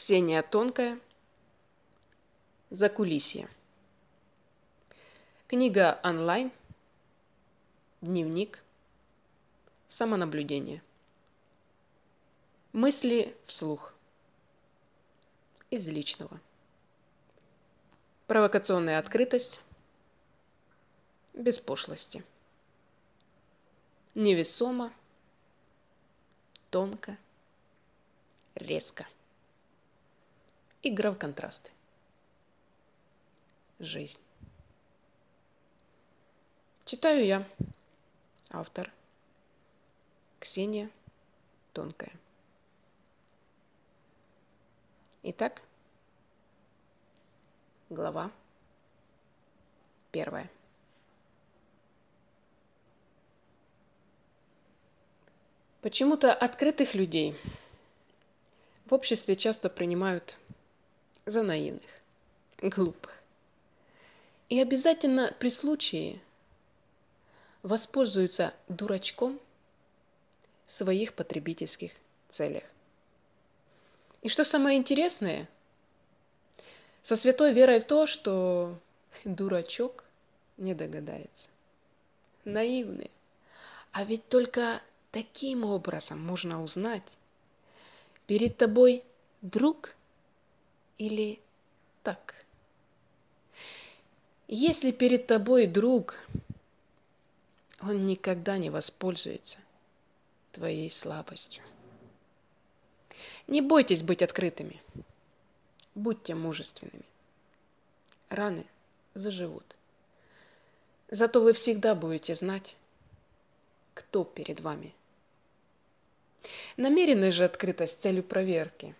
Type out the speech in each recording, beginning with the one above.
Ксения Тонкая. Закулисье. Книга онлайн. Дневник. Самонаблюдение. Мысли вслух. Из личного. Провокационная открытость. Без пошлости. Невесомо. Тонко. Резко. Игра в контрасты. Жизнь. Читаю я. Автор. Ксения Тонкая. Итак, глава первая. Почему-то открытых людей в обществе часто принимают за наивных, глупых. И обязательно при случае воспользуются дурачком в своих потребительских целях. И что самое интересное, со святой верой в то, что дурачок не догадается. Наивные. А ведь только таким образом можно узнать, перед тобой друг или так. Если перед тобой друг, он никогда не воспользуется твоей слабостью. Не бойтесь быть открытыми. Будьте мужественными. Раны заживут. Зато вы всегда будете знать, кто перед вами. Намеренная же открытость с целью проверки –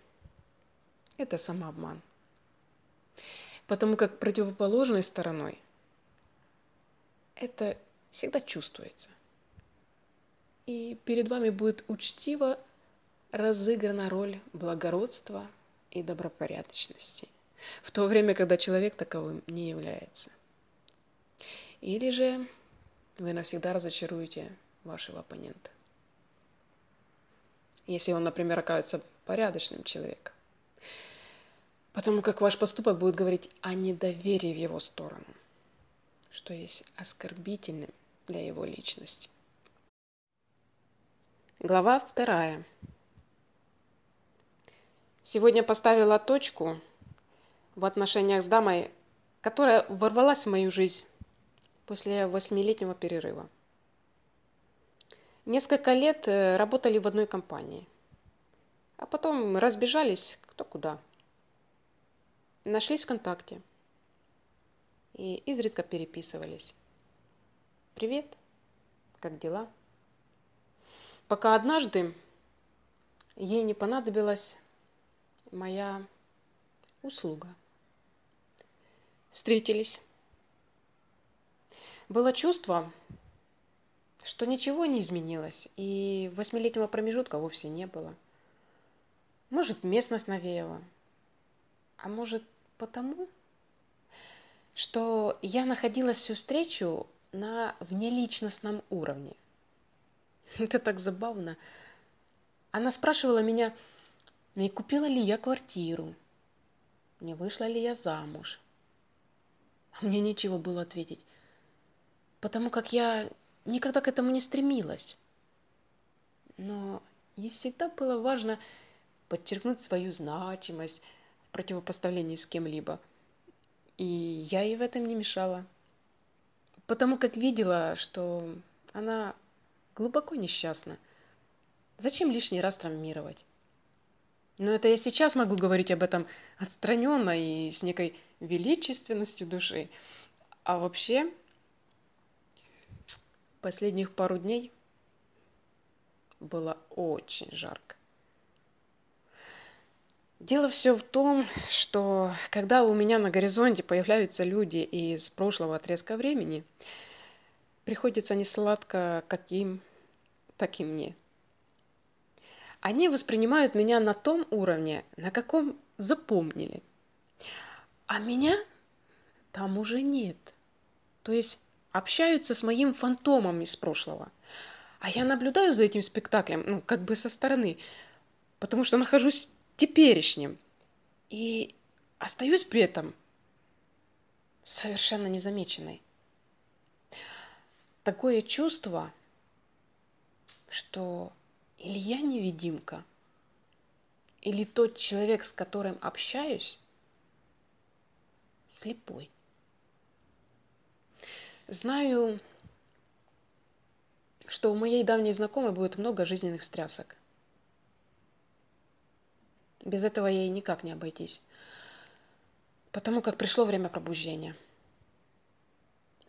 это самообман. Потому как противоположной стороной это всегда чувствуется. И перед вами будет учтиво разыграна роль благородства и добропорядочности, в то время, когда человек таковым не является. Или же вы навсегда разочаруете вашего оппонента. Если он, например, окажется порядочным человеком. Потому как ваш поступок будет говорить о недоверии в его сторону, что есть оскорбительным для его личности. Глава вторая. Сегодня поставила точку в отношениях с дамой, которая ворвалась в мою жизнь после восьмилетнего перерыва. Несколько лет э, работали в одной компании, а потом разбежались кто куда. Нашлись ВКонтакте и изредка переписывались. «Привет, как дела?» Пока однажды ей не понадобилось моя услуга. Встретились. Было чувство, что ничего не изменилось, и восьмилетнего промежутка вовсе не было. Может, местность навеяла, а может, потому, что я находилась всю встречу на внеличностном уровне. Это так забавно. Она спрашивала меня, не купила ли я квартиру, не вышла ли я замуж. Мне нечего было ответить, потому как я никогда к этому не стремилась. Но ей всегда было важно подчеркнуть свою значимость противопоставлении с кем-либо. И я ей в этом не мешала. Потому как видела, что она глубоко несчастна. Зачем лишний раз травмировать? Но это я сейчас могу говорить об этом отстраненно и с некой величественностью души. А вообще, последних пару дней было очень жарко. Дело все в том, что когда у меня на горизонте появляются люди из прошлого отрезка времени, приходится не сладко как им, так и мне. Они воспринимают меня на том уровне, на каком запомнили. А меня там уже нет. То есть общаются с моим фантомом из прошлого. А я наблюдаю за этим спектаклем, ну, как бы со стороны, потому что нахожусь теперешним. и остаюсь при этом совершенно незамеченной. Такое чувство, что или я невидимка, или тот человек, с которым общаюсь, слепой. Знаю, что у моей давней знакомой будет много жизненных встрясок. Без этого ей никак не обойтись. Потому как пришло время пробуждения.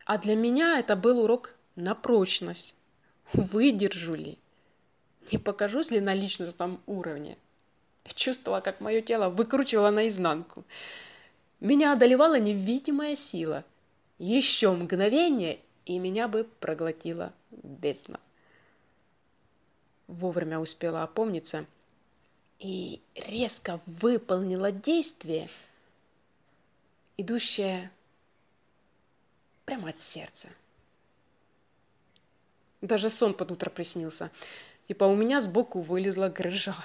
А для меня это был урок на прочность. Выдержу ли? Не покажусь ли на личностном уровне? Чувствовала, как мое тело выкручивало наизнанку. Меня одолевала невидимая сила. Еще мгновение, и меня бы проглотила бездна. Вовремя успела опомниться и резко выполнила действие, идущее прямо от сердца. Даже сон под утро приснился. Типа у меня сбоку вылезла грыжа.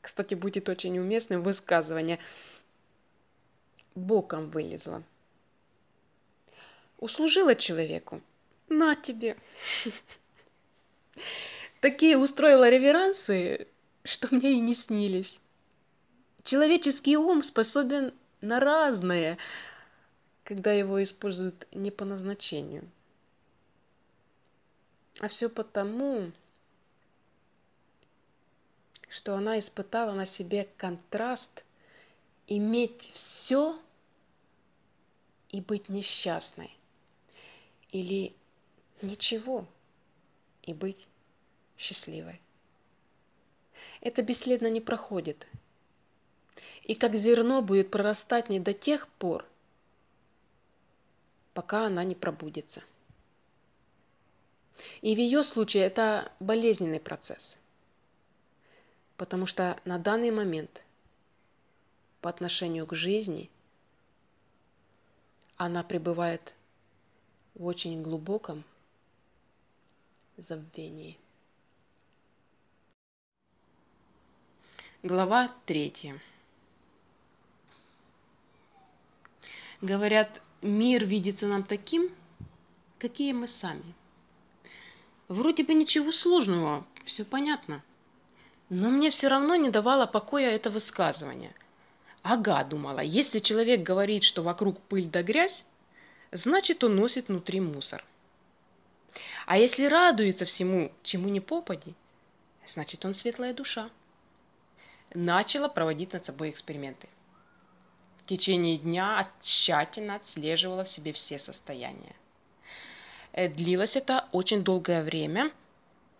Кстати, будет очень уместным высказывание – боком вылезла. Услужила человеку. На тебе. Такие устроила реверансы, что мне и не снились. Человеческий ум способен на разное, когда его используют не по назначению. А все потому, что она испытала на себе контраст – иметь все и быть несчастной. Или ничего и быть счастливой. Это бесследно не проходит. И как зерно будет прорастать не до тех пор, пока она не пробудется. И в ее случае это болезненный процесс. Потому что на данный момент – по отношению к жизни, она пребывает в очень глубоком забвении. Глава третья. Говорят, мир видится нам таким, какие мы сами. Вроде бы ничего сложного, все понятно. Но мне все равно не давало покоя это высказывание. Ага, думала, если человек говорит, что вокруг пыль да грязь, значит он носит внутри мусор. А если радуется всему, чему не попади, значит он светлая душа. Начала проводить над собой эксперименты. В течение дня тщательно отслеживала в себе все состояния. Э, длилось это очень долгое время.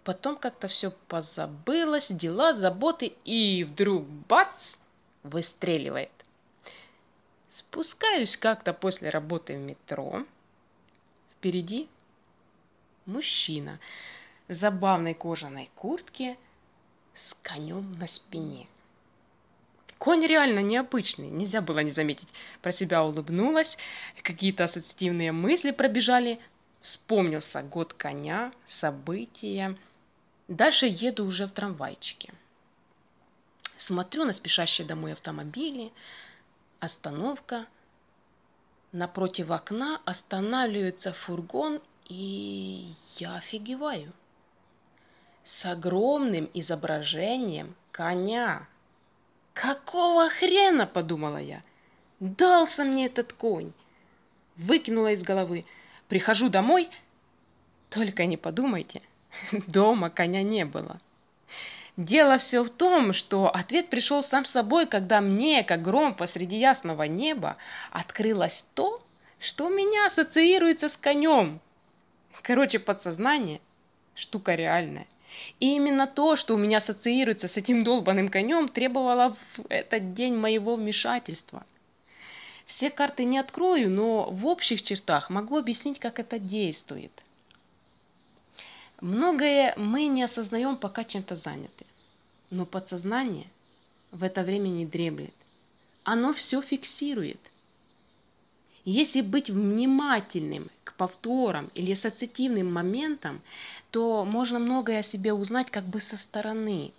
Потом как-то все позабылось, дела, заботы, и вдруг бац! выстреливает. Спускаюсь как-то после работы в метро. Впереди мужчина в забавной кожаной куртке с конем на спине. Конь реально необычный, нельзя было не заметить. Про себя улыбнулась, какие-то ассоциативные мысли пробежали. Вспомнился год коня, события. Дальше еду уже в трамвайчике. Смотрю на спешащие домой автомобили. Остановка. Напротив окна останавливается фургон, и я офигеваю. С огромным изображением коня. Какого хрена, подумала я. Дался мне этот конь. Выкинула из головы. Прихожу домой, только не подумайте, дома коня не было. Дело все в том, что ответ пришел сам собой, когда мне, как гром посреди ясного неба, открылось то, что у меня ассоциируется с конем. Короче, подсознание – штука реальная. И именно то, что у меня ассоциируется с этим долбанным конем, требовало в этот день моего вмешательства. Все карты не открою, но в общих чертах могу объяснить, как это действует – Многое мы не осознаем, пока чем-то заняты. Но подсознание в это время не дремлет. Оно все фиксирует. Если быть внимательным к повторам или ассоциативным моментам, то можно многое о себе узнать как бы со стороны.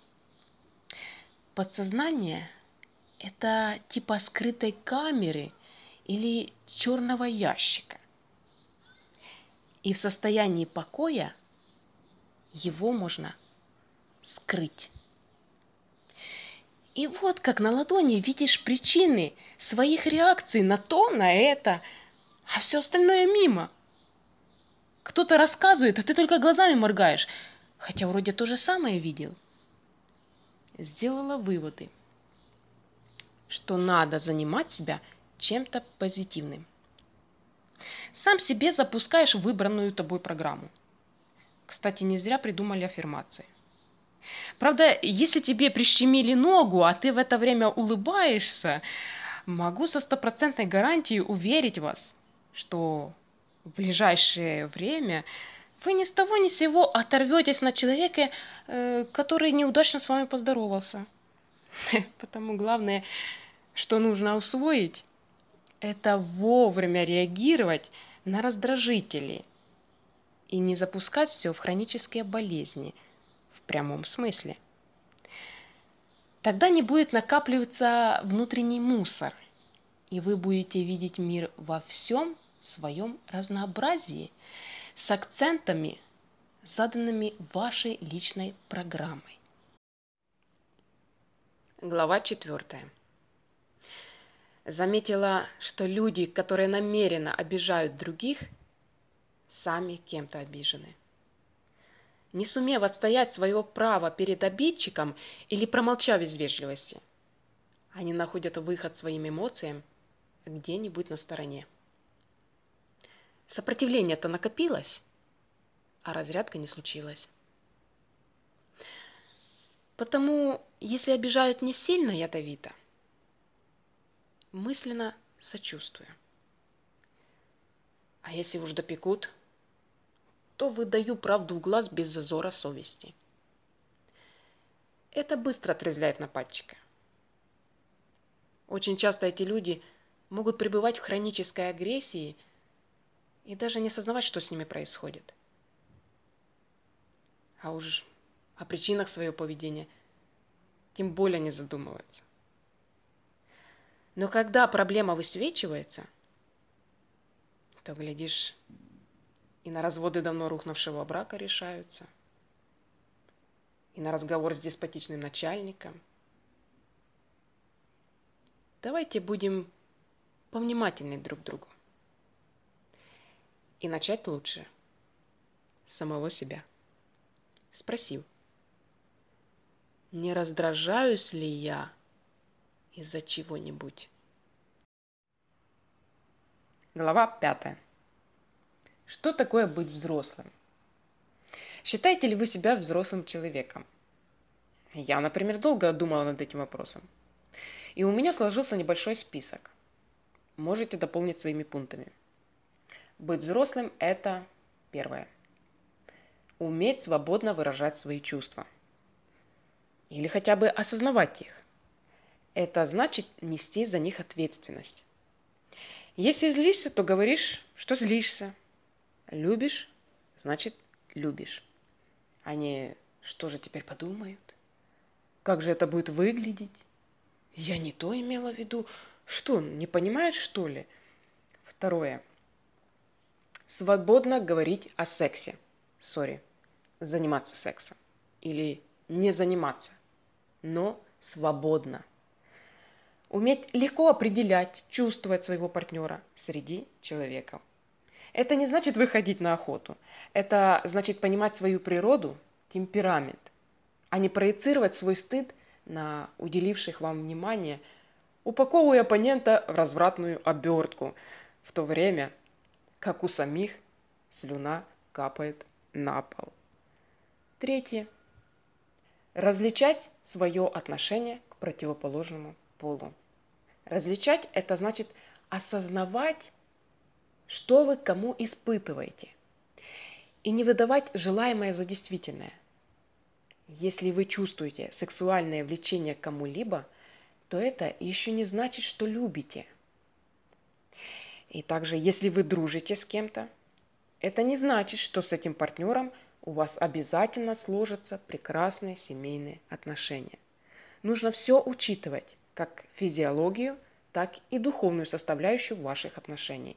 Подсознание – это типа скрытой камеры или черного ящика. И в состоянии покоя его можно скрыть. И вот как на ладони видишь причины своих реакций на то, на это, а все остальное мимо. Кто-то рассказывает, а ты только глазами моргаешь, хотя вроде то же самое видел. Сделала выводы, что надо занимать себя чем-то позитивным. Сам себе запускаешь выбранную тобой программу. Кстати, не зря придумали аффирмации. Правда, если тебе прищемили ногу, а ты в это время улыбаешься, могу со стопроцентной гарантией уверить вас, что в ближайшее время вы ни с того ни с сего оторветесь на человеке, э, который неудачно с вами поздоровался. Потому главное, что нужно усвоить, это вовремя реагировать на раздражители и не запускать все в хронические болезни в прямом смысле. Тогда не будет накапливаться внутренний мусор, и вы будете видеть мир во всем своем разнообразии с акцентами, заданными вашей личной программой. Глава четвертая заметила, что люди, которые намеренно обижают других, сами кем-то обижены. Не сумев отстоять своего права перед обидчиком или промолчав из вежливости, они находят выход своим эмоциям где-нибудь на стороне. Сопротивление-то накопилось, а разрядка не случилась. Потому, если обижают не сильно ядовито – мысленно сочувствуя. А если уж допекут, то выдаю правду в глаз без зазора совести. Это быстро отрезляет нападчика. Очень часто эти люди могут пребывать в хронической агрессии и даже не осознавать, что с ними происходит. А уж о причинах своего поведения тем более не задумываются. Но когда проблема высвечивается, то, глядишь, и на разводы давно рухнувшего брака решаются, и на разговор с деспотичным начальником. Давайте будем повнимательны друг к другу. И начать лучше самого себя. Спросил, не раздражаюсь ли я из-за чего-нибудь. Глава пятая. Что такое быть взрослым? Считаете ли вы себя взрослым человеком? Я, например, долго думала над этим вопросом. И у меня сложился небольшой список. Можете дополнить своими пунктами. Быть взрослым – это первое. Уметь свободно выражать свои чувства. Или хотя бы осознавать их. Это значит нести за них ответственность. Если злишься, то говоришь, что злишься. Любишь, значит любишь. А не что же теперь подумают? Как же это будет выглядеть? Я не то имела в виду. Что, не понимает, что ли? Второе. Свободно говорить о сексе. Сори. Заниматься сексом. Или не заниматься. Но свободно. Уметь легко определять, чувствовать своего партнера среди человеков. Это не значит выходить на охоту. Это значит понимать свою природу, темперамент, а не проецировать свой стыд на уделивших вам внимание, упаковывая оппонента в развратную обертку, в то время как у самих слюна капает на пол. Третье. Различать свое отношение к противоположному полу. Различать – это значит осознавать, что вы кому испытываете, и не выдавать желаемое за действительное. Если вы чувствуете сексуальное влечение к кому-либо, то это еще не значит, что любите. И также, если вы дружите с кем-то, это не значит, что с этим партнером у вас обязательно сложатся прекрасные семейные отношения. Нужно все учитывать как физиологию, так и духовную составляющую ваших отношений.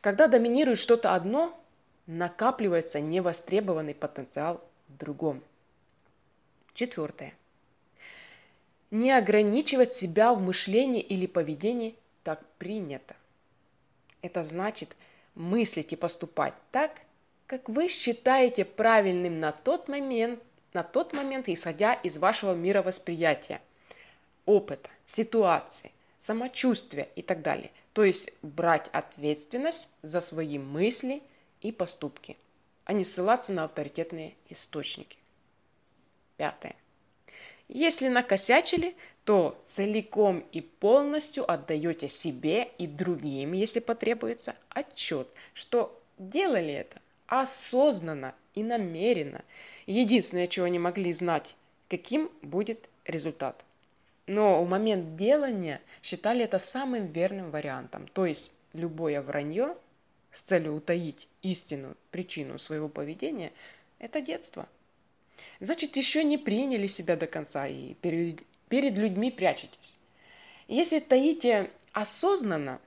Когда доминирует что-то одно, накапливается невостребованный потенциал в другом. Четвертое. Не ограничивать себя в мышлении или поведении так принято. Это значит мыслить и поступать так, как вы считаете правильным на тот момент, на тот момент, исходя из вашего мировосприятия, опыта, ситуации, самочувствия и так далее. То есть брать ответственность за свои мысли и поступки, а не ссылаться на авторитетные источники. Пятое. Если накосячили, то целиком и полностью отдаете себе и другим, если потребуется, отчет, что делали это осознанно и намеренно. Единственное, чего не могли знать, каким будет результат. Но в момент делания считали это самым верным вариантом. То есть любое вранье с целью утаить истину, причину своего поведения – это детство. Значит, еще не приняли себя до конца и перед, людьми прячетесь. Если таите осознанно,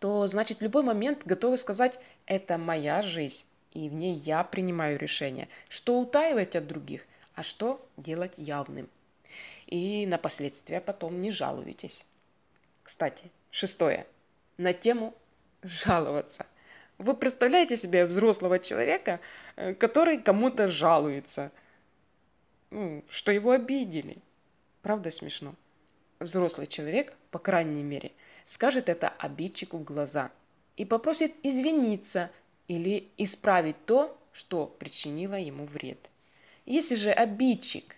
то значит в любой момент готовы сказать «это моя жизнь, и в ней я принимаю решение, что утаивать от других, а что делать явным». И на последствия потом не жалуетесь. Кстати, шестое. На тему жаловаться. Вы представляете себе взрослого человека, э, который кому-то жалуется, ну, что его обидели. Правда смешно? Взрослый человек, по крайней мере, скажет это обидчику в глаза и попросит извиниться или исправить то, что причинило ему вред. Если же обидчик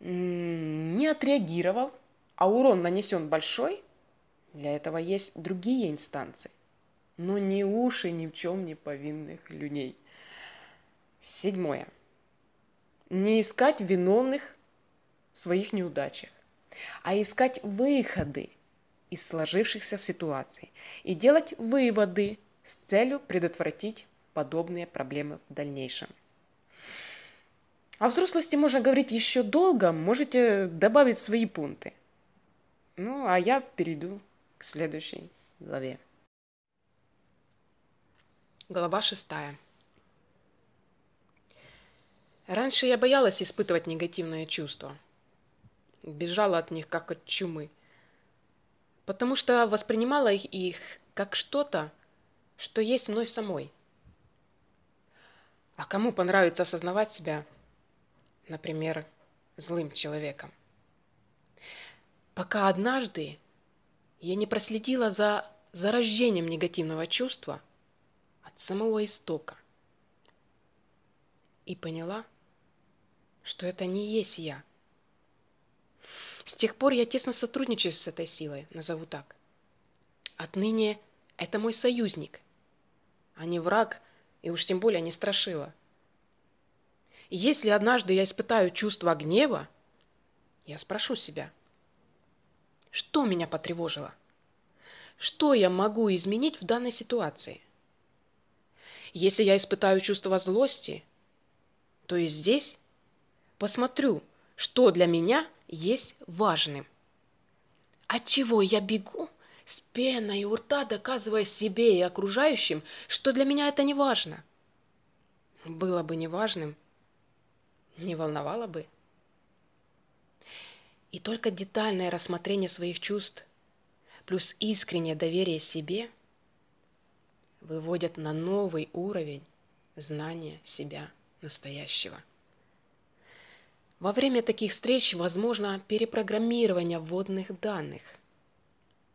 не отреагировал, а урон нанесен большой, для этого есть другие инстанции, но не уши ни в чем не повинных людей. Седьмое. Не искать виновных в своих неудачах, а искать выходы из сложившихся ситуаций и делать выводы с целью предотвратить подобные проблемы в дальнейшем. О взрослости можно говорить еще долго, можете добавить свои пункты. Ну, а я перейду к следующей главе. Глава шестая. Раньше я боялась испытывать негативные чувства. Бежала от них, как от чумы. Потому что воспринимала их, их как что-то, что есть мной самой. А кому понравится осознавать себя например, злым человеком. Пока однажды я не проследила за зарождением негативного чувства от самого истока и поняла, что это не есть я. С тех пор я тесно сотрудничаю с этой силой, назову так. Отныне это мой союзник, а не враг и уж тем более не страшила. И если однажды я испытаю чувство гнева, я спрошу себя, что меня потревожило? Что я могу изменить в данной ситуации? Если я испытаю чувство злости, то и здесь посмотрю, что для меня есть важным. От чего я бегу с пеной у рта, доказывая себе и окружающим, что для меня это не важно. Было бы неважным, не волновало бы. И только детальное рассмотрение своих чувств плюс искреннее доверие себе выводят на новый уровень знания себя настоящего. Во время таких встреч возможно перепрограммирование вводных данных.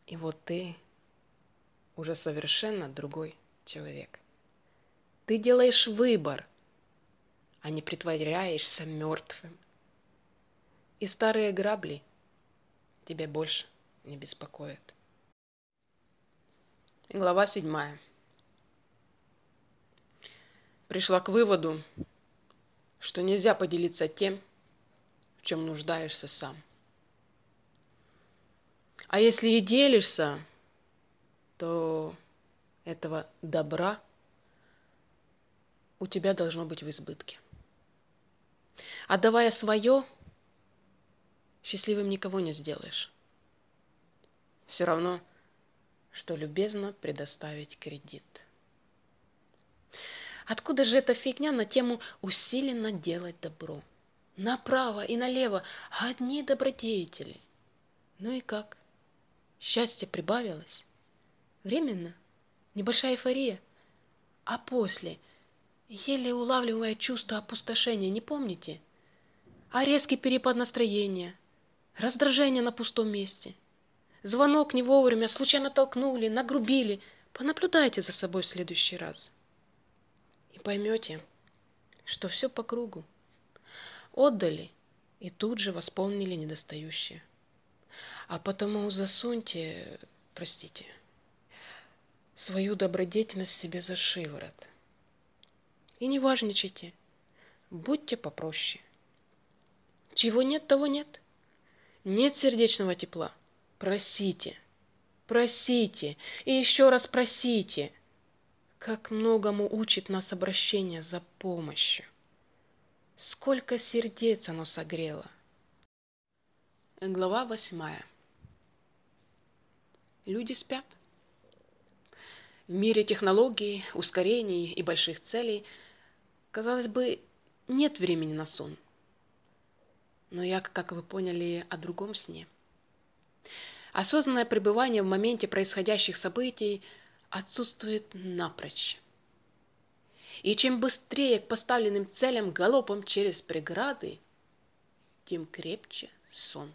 И вот ты уже совершенно другой человек. Ты делаешь выбор – а не притворяешься мертвым. И старые грабли тебя больше не беспокоят. Глава седьмая. Пришла к выводу, что нельзя поделиться тем, чем нуждаешься сам. А если и делишься, то этого добра у тебя должно быть в избытке. Отдавая свое, счастливым никого не сделаешь. Все равно, что любезно предоставить кредит. Откуда же эта фигня на тему «усиленно делать добро»? Направо и налево одни добродетели. Ну и как? Счастье прибавилось? Временно? Небольшая эйфория? А после, еле улавливая чувство опустошения, не помните? А резкий перепад настроения, раздражение на пустом месте, звонок не вовремя, случайно толкнули, нагрубили. Понаблюдайте за собой в следующий раз. И поймете, что все по кругу. Отдали и тут же восполнили недостающее. А потому засуньте, простите, свою добродетельность себе за шиворот. И не важничайте, будьте попроще. Чего нет, того нет. Нет сердечного тепла. Просите, просите и еще раз просите. Как многому учит нас обращение за помощью. Сколько сердец оно согрело. Глава восьмая. Люди спят. В мире технологий, ускорений и больших целей, казалось бы, нет времени на сон. Но я, как вы поняли, о другом сне. Осознанное пребывание в моменте происходящих событий отсутствует напрочь. И чем быстрее к поставленным целям галопом через преграды, тем крепче сон.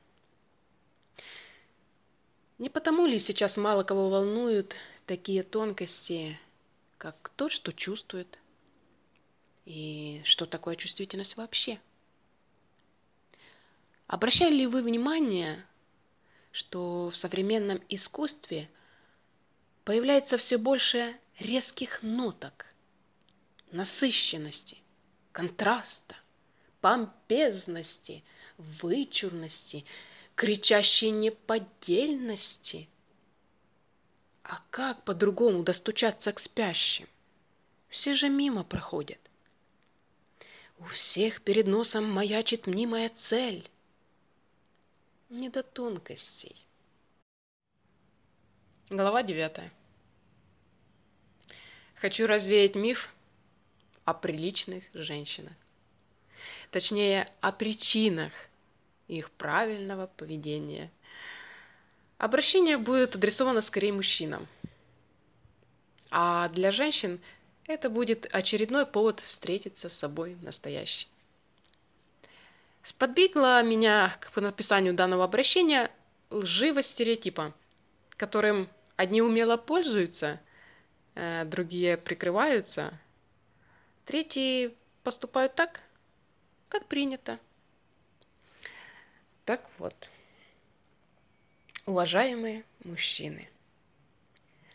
Не потому ли сейчас мало кого волнуют такие тонкости, как то, что чувствует, и что такое чувствительность вообще? Обращали ли вы внимание, что в современном искусстве появляется все больше резких ноток, насыщенности, контраста, помпезности, вычурности – кричащей неподдельности. А как по-другому достучаться к спящим? Все же мимо проходят. У всех перед носом маячит мнимая цель. Не до тонкостей. Глава девятая. Хочу развеять миф о приличных женщинах. Точнее, о причинах – их правильного поведения. Обращение будет адресовано скорее мужчинам. А для женщин это будет очередной повод встретиться с собой настоящей. Сподвигла меня к написанию данного обращения лживость стереотипа, которым одни умело пользуются, э, другие прикрываются, третьи поступают так, как принято. Так вот, уважаемые мужчины,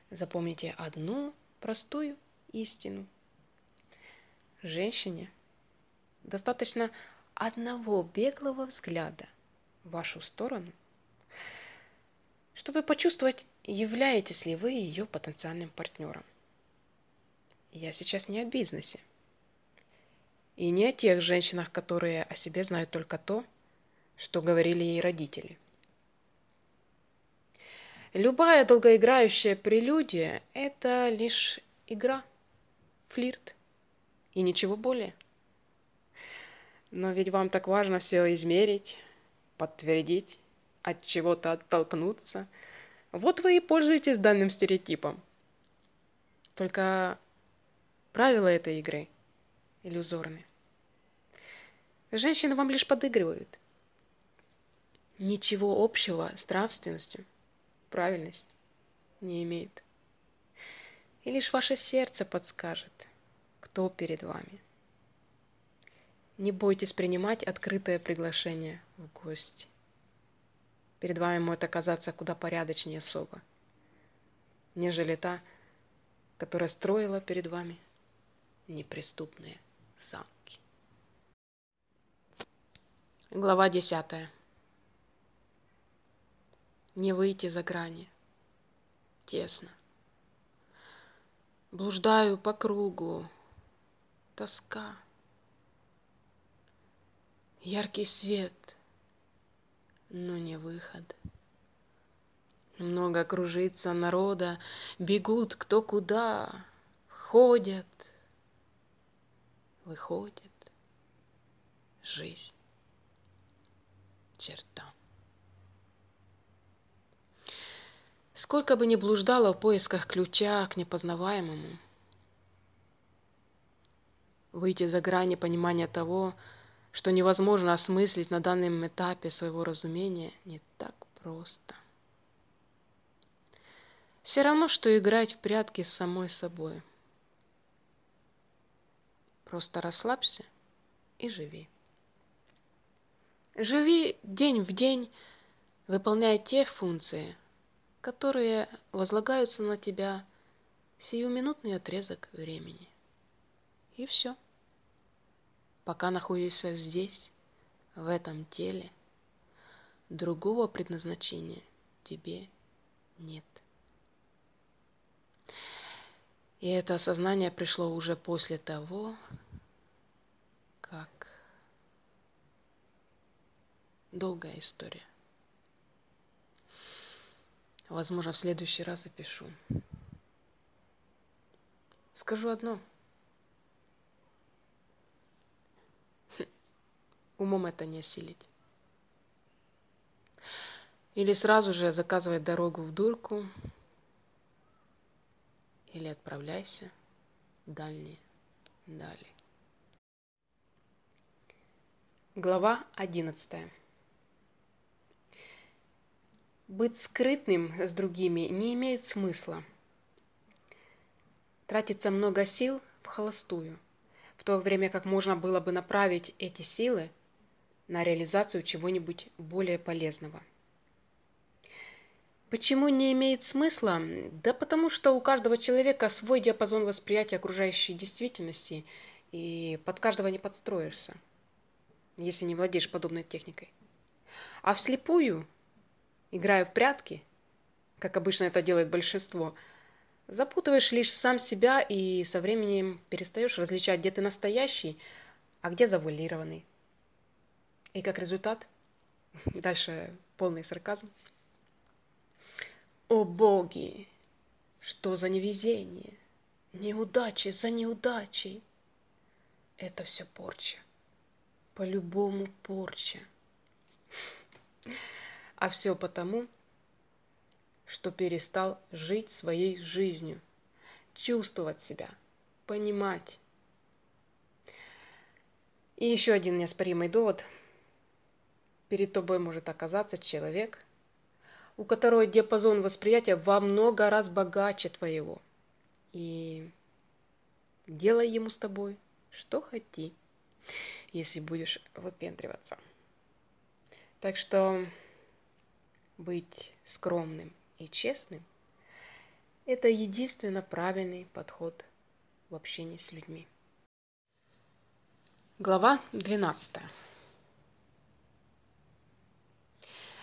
запомните одну простую истину. Женщине достаточно одного беглого взгляда в вашу сторону, чтобы почувствовать, являетесь ли вы ее потенциальным партнером. Я сейчас не о бизнесе. И не о тех женщинах, которые о себе знают только то, что говорили ей родители. Любая долгоиграющая прелюдия – это лишь игра, флирт и ничего более. Но ведь вам так важно все измерить, подтвердить, от чего-то оттолкнуться. Вот вы и пользуетесь данным стереотипом. Только правила этой игры иллюзорны. Женщины вам лишь подыгрывают – ничего общего с нравственностью, правильность не имеет. И лишь ваше сердце подскажет, кто перед вами. Не бойтесь принимать открытое приглашение в гости. Перед вами может оказаться куда порядочнее особа, нежели та, которая строила перед вами неприступные замки. Глава десятая не выйти за грани. Тесно. Блуждаю по кругу. Тоска. Яркий свет. но не выход. Много кружится народа, бегут кто куда, ходят, выходит жизнь, черта. Сколько бы ни блуждала в поисках ключа к непознаваемому, выйти за грани понимания того, что невозможно осмыслить на данном этапе своего разумения, не так просто. Все равно, что играть в прятки с самой собой. Просто расслабься и живи. Живи день в день, выполняя те функции, которые возлагаются на тебя сиюминутный отрезок времени. И все. Пока находишься здесь, в этом теле, другого предназначения тебе нет. И это осознание пришло уже после того, как долгая история. Возможно, в следующий раз запишу. Скажу одно. Умом это не осилить. Или сразу же заказывать дорогу в дурку, или отправляйся в дальние дали. Глава одиннадцатая. Быть скрытным с другими не имеет смысла. Тратится много сил в холостую, в то время как можно было бы направить эти силы на реализацию чего-нибудь более полезного. Почему не имеет смысла? Да потому что у каждого человека свой диапазон восприятия окружающей действительности, и под каждого не подстроишься, если не владеешь подобной техникой. А вслепую, играя в прятки, как обычно это делает большинство, запутываешь лишь сам себя и со временем перестаешь различать, где ты настоящий, а где завуалированный. И как результат, дальше полный сарказм – о боги! Что за невезение? Неудачи за неудачей. Это все порча. По-любому порча. А все потому, что перестал жить своей жизнью, чувствовать себя, понимать. И еще один неоспоримый довод. Перед тобой может оказаться человек, у которого диапазон восприятия во много раз богаче твоего. И делай ему с тобой что хоти, если будешь выпендриваться. Так что быть скромным и честным – это единственно правильный подход в общении с людьми. Глава 12.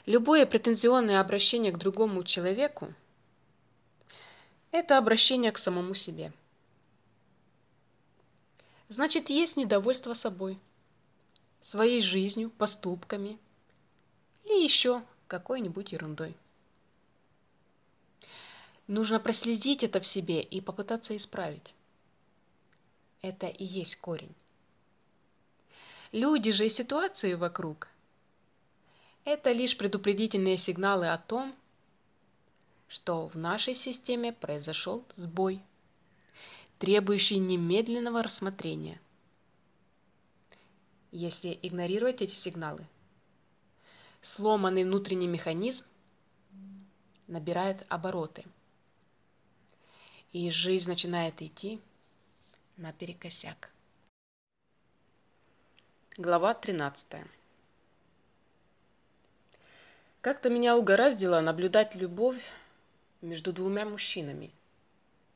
Любое претензионное обращение к другому человеку – это обращение к самому себе. Значит, есть недовольство собой, своей жизнью, поступками или еще какой-нибудь ерундой. Нужно проследить это в себе и попытаться исправить. Это и есть корень. Люди же и ситуации вокруг это лишь предупредительные сигналы о том, что в нашей системе произошел сбой, требующий немедленного рассмотрения. Если игнорировать эти сигналы, сломанный внутренний механизм набирает обороты, и жизнь начинает идти наперекосяк. Глава 13. Как-то меня угораздило наблюдать любовь между двумя мужчинами,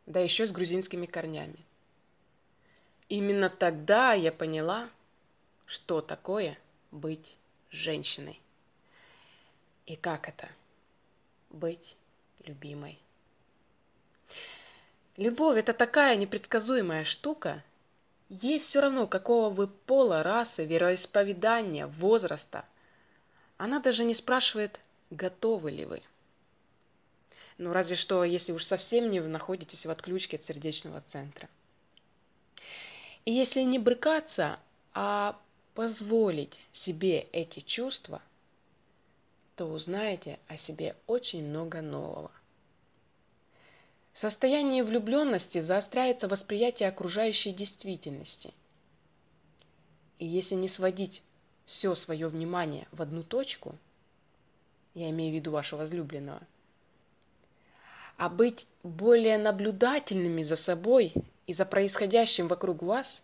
да еще с грузинскими корнями. Именно тогда я поняла, что такое быть женщиной. И как это быть любимой. Любовь – это такая непредсказуемая штука. Ей все равно, какого вы пола, расы, вероисповедания, возраста – Она даже не спрашивает, готовы ли вы. Ну, разве что, если уж совсем не находитесь в отключке от сердечного центра. И если не брыкаться, а позволить себе эти чувства, то узнаете о себе очень много нового. В состоянии влюбленности заостряется восприятие окружающей действительности. И если не сводить все свое внимание в одну точку, я имею в виду вашего возлюбленного, а быть более наблюдательными за собой и за происходящим вокруг вас,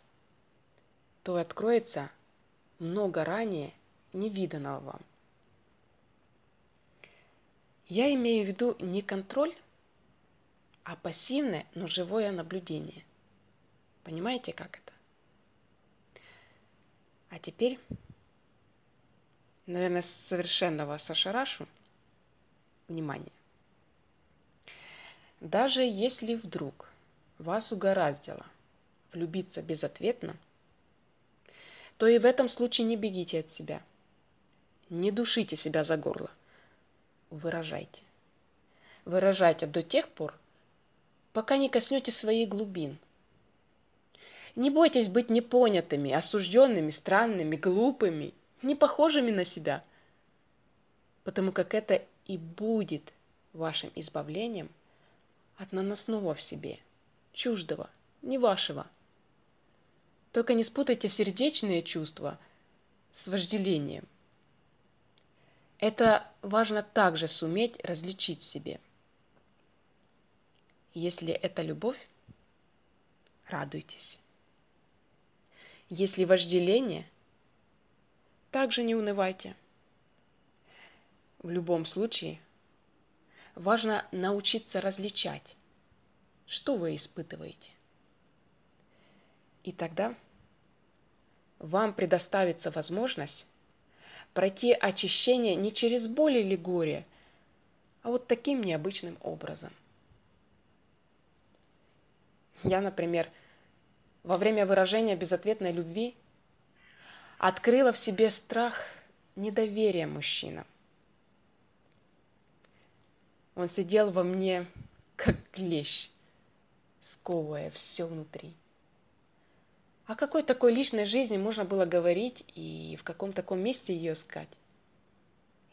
то откроется много ранее невиданного вам. Я имею в виду не контроль, а пассивное, но живое наблюдение. Понимаете, как это? А теперь, наверное, совершенно вас ошарашу. Внимание. Даже если вдруг вас угораздило влюбиться безответно, то и в этом случае не бегите от себя. Не душите себя за горло – выражайте. Выражайте до тех пор, пока не коснетесь своих глубин. Не бойтесь быть непонятыми, осужденными, странными, глупыми, не похожими на себя, потому как это и будет вашим избавлением от наносного в себе, чуждого, не вашего. Только не спутайте сердечные чувства с вожделением. Это важно также суметь различить в себе. Если это любовь, радуйтесь. Если вожделение, также не унывайте. В любом случае, важно научиться различать, что вы испытываете. И тогда вам предоставится возможность пройти очищение не через боль или горе, а вот таким необычным образом. Я, например, во время выражения безответной любви открыла в себе страх недоверия мужчинам. Он сидел во мне, как клещ, сковывая все внутри. О какой такой личной жизни можно было говорить и в каком таком месте ее искать,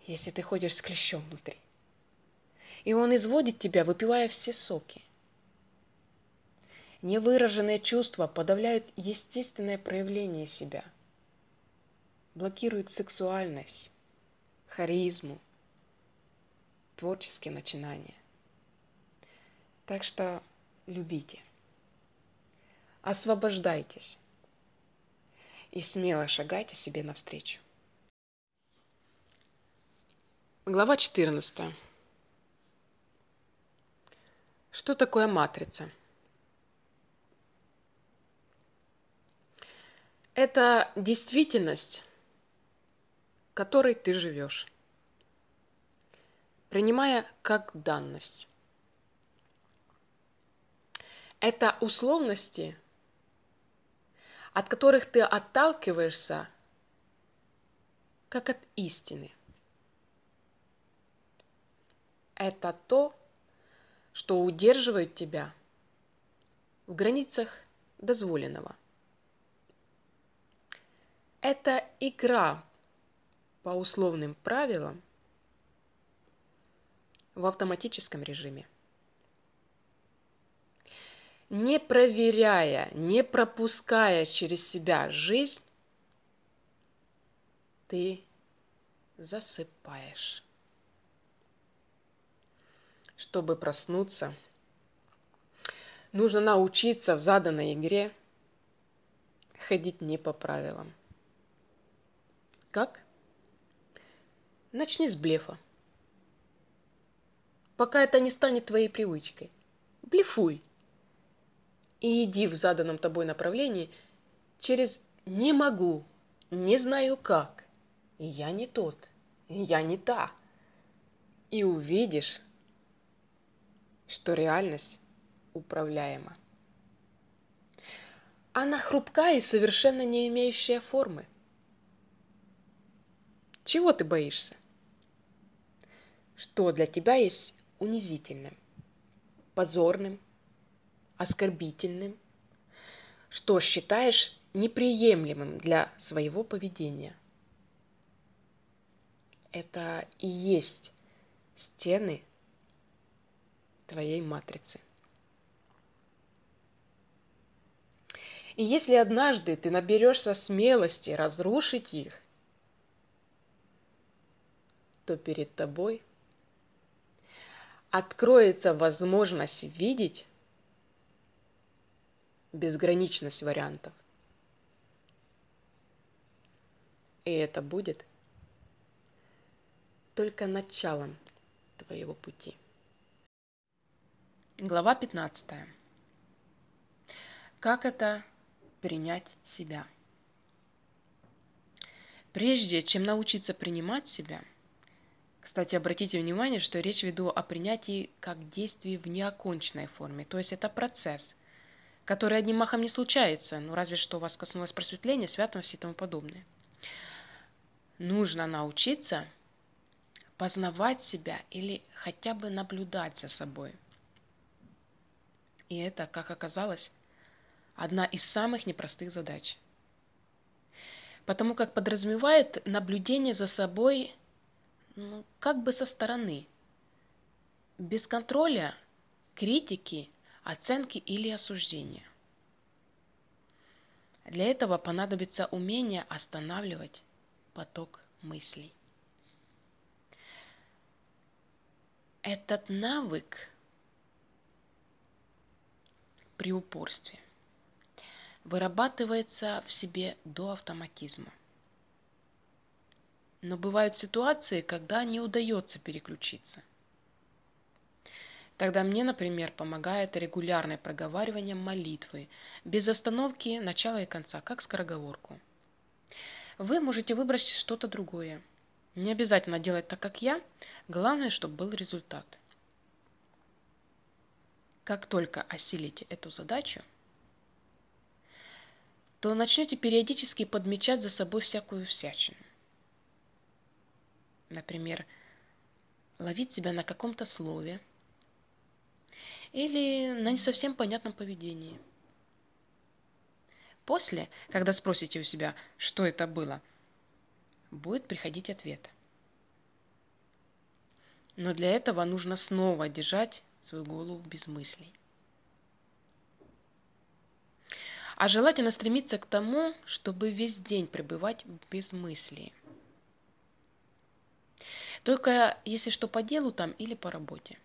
если ты ходишь с клещом внутри? И он изводит тебя, выпивая все соки. Невыраженные чувства подавляют естественное проявление себя, блокируют сексуальность, харизму, творческие начинания. Так что любите. Освобождайтесь и смело шагайте себе навстречу. Глава 14. Что такое матрица? Это действительность, которой ты живешь, принимая как данность. Это условности, от которых ты отталкиваешься, как от истины. Это то, что удерживает тебя в границах дозволенного. Это игра по условным правилам в автоматическом режиме не проверяя, не пропуская через себя жизнь, ты засыпаешь. Чтобы проснуться, нужно научиться в заданной игре ходить не по правилам. Как? Начни с блефа. Пока это не станет твоей привычкой. Блефуй и иди в заданном тобой направлении через «не могу», «не знаю как», «я не тот», «я не та». И увидишь, что реальность управляема. Она хрупкая и совершенно не имеющая формы. Чего ты боишься? Что для тебя есть унизительным, позорным, оскорбительным? Что считаешь неприемлемым для своего поведения? Это и есть стены твоей матрицы. И если однажды ты наберешься смелости разрушить их, то перед тобой откроется возможность видеть безграничность вариантов. И это будет только началом твоего пути. Глава 15. Как это принять себя? Прежде чем научиться принимать себя, кстати, обратите внимание, что речь веду о принятии как действии в неоконченной форме, то есть это процесс, который одним махом не случается, ну разве что у вас коснулось просветления, святости и тому подобное. Нужно научиться познавать себя или хотя бы наблюдать за собой – и это, как оказалось, одна из самых непростых задач. Потому как подразумевает наблюдение за собой ну, как бы со стороны, без контроля, критики, оценки или осуждения. Для этого понадобится умение останавливать поток мыслей. Этот навык при упорстве. Вырабатывается в себе до автоматизма. Но бывают ситуации, когда не удается переключиться. Тогда мне, например, помогает регулярное проговаривание молитвы, без остановки начала и конца, как скороговорку. Вы можете выбрать что-то другое. Не обязательно делать так, как я, главное, чтобы был результат. Как только осилите эту задачу, то начнете периодически подмечать за собой всякую всячину. Например, ловить себя на каком-то слове или на не совсем понятном поведении. После, когда спросите у себя, что это было, будет приходить ответ. Но для этого нужно снова держать свою голову без мыслей. А желательно стремиться к тому, чтобы весь день пребывать без мыслей. Только если что по делу там или по работе.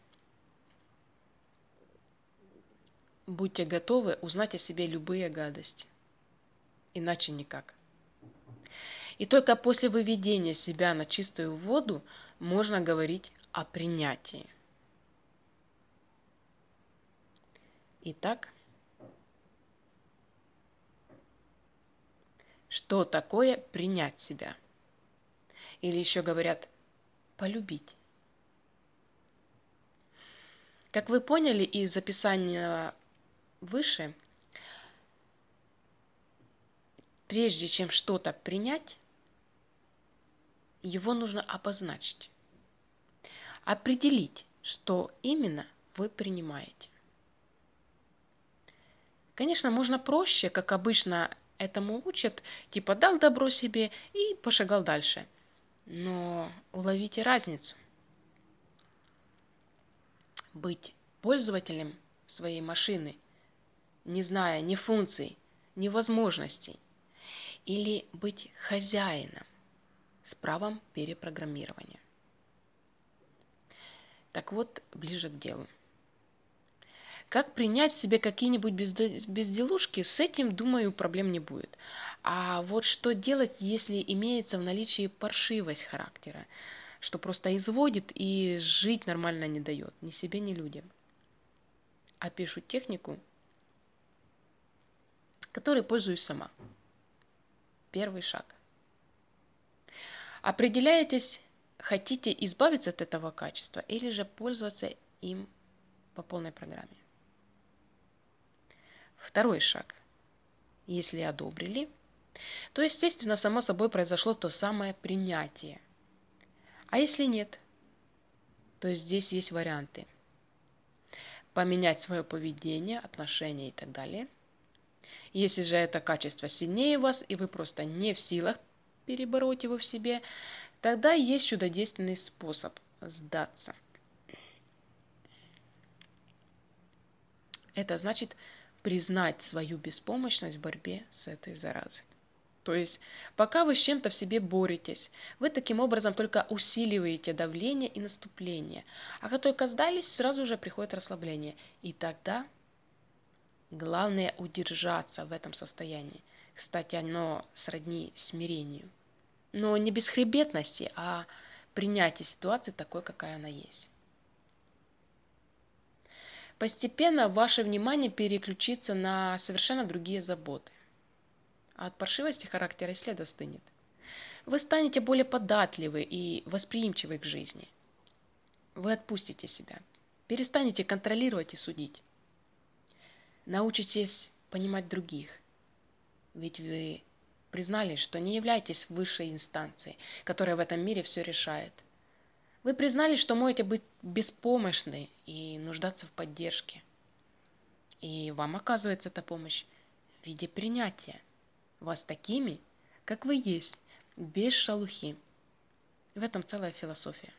Будьте готовы узнать о себе любые гадости. Иначе никак. И только после выведения себя на чистую воду можно говорить о принятии. Итак, что такое принять себя? Или еще говорят полюбить. Как вы поняли из описания выше, прежде чем что-то принять, его нужно обозначить, определить, что именно вы принимаете. Конечно, можно проще, как обычно этому учат, типа дал добро себе и пошагал дальше. Но уловите разницу. Быть пользователем своей машины, не зная ни функций, ни возможностей, или быть хозяином с правом перепрограммирования. Так вот, ближе к делу. Как принять в себе какие-нибудь безделушки, с этим, думаю, проблем не будет. А вот что делать, если имеется в наличии паршивость характера, что просто изводит и жить нормально не дает, ни себе, ни людям. Опишу технику, которой пользуюсь сама. Первый шаг. Определяетесь, хотите избавиться от этого качества или же пользоваться им по полной программе. Второй шаг. Если одобрили, то, естественно, само собой произошло то самое принятие А если нет, то здесь есть варианты. Поменять свое поведение, отношения и так далее. Если же это качество сильнее вас, и вы просто не в силах перебороть его в себе, тогда есть чудодейственный способ сдаться. Это значит признать свою беспомощность в борьбе с этой заразой. То есть, пока вы с чем-то в себе боретесь, вы таким образом только усиливаете давление и наступление. А как только сдались, сразу же приходит расслабление. И тогда главное удержаться в этом состоянии. Кстати, оно сродни смирению. Но не бесхребетности, а принятие ситуации такой, какая она есть. Постепенно ваше внимание переключится на совершенно другие заботы а от паршивости характера и след остынет. Вы станете более податливы и восприимчивы к жизни. Вы отпустите себя, перестанете контролировать и судить. Научитесь понимать других, ведь вы признали, что не являетесь высшей инстанцией, которая в этом мире все решает. Вы признали, что можете быть беспомощны и нуждаться в поддержке. И вам оказывается эта помощь в виде принятия вас такими, как вы есть, без шалухи. В этом целая философия.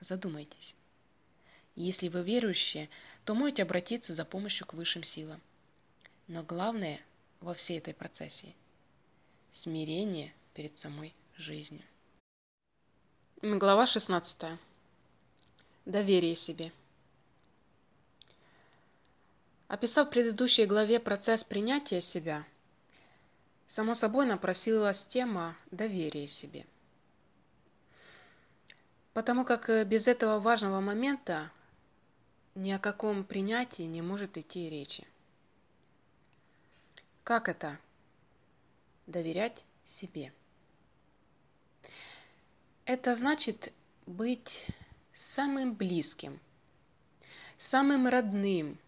Задумайтесь. Если вы верующие, то можете обратиться за помощью к высшим силам. Но главное во всей этой процессии – смирение перед самой жизнью. Глава 16. Доверие себе. Описав в предыдущей главе процесс принятия себя – Само собой напросилась тема доверия себе. Потому как э, без этого важного момента ни о каком принятии не может идти речи. Как это? Доверять себе. Это значит быть самым близким, самым родным,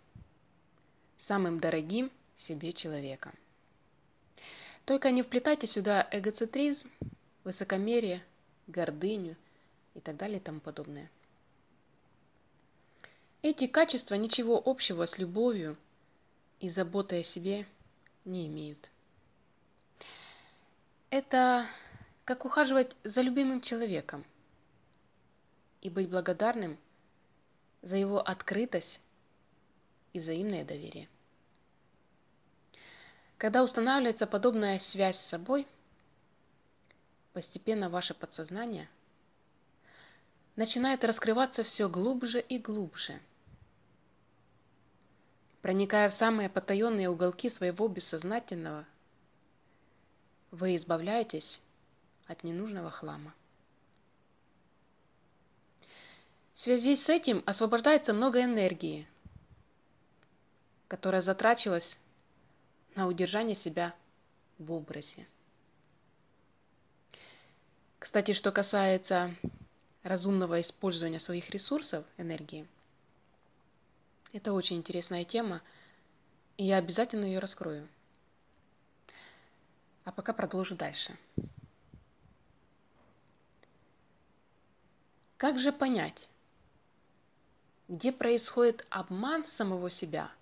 самым дорогим себе человеком. Только не вплетайте сюда эгоцентризм, высокомерие, гордыню и так далее и тому подобное. Эти качества ничего общего с любовью и заботой о себе не имеют. Это как ухаживать за любимым человеком и быть благодарным за его открытость и взаимное доверие. Когда устанавливается подобная связь с собой, постепенно ваше подсознание начинает раскрываться все глубже и глубже. Проникая в самые потаенные уголки своего бессознательного, вы избавляетесь от ненужного хлама. В связи с этим освобождается много энергии, которая затрачивалась на удержание себя в образе. Кстати, что касается разумного использования своих ресурсов энергии, это очень интересная тема, и я обязательно ее раскрою. А пока продолжу дальше. Как же понять, где происходит обман самого себя –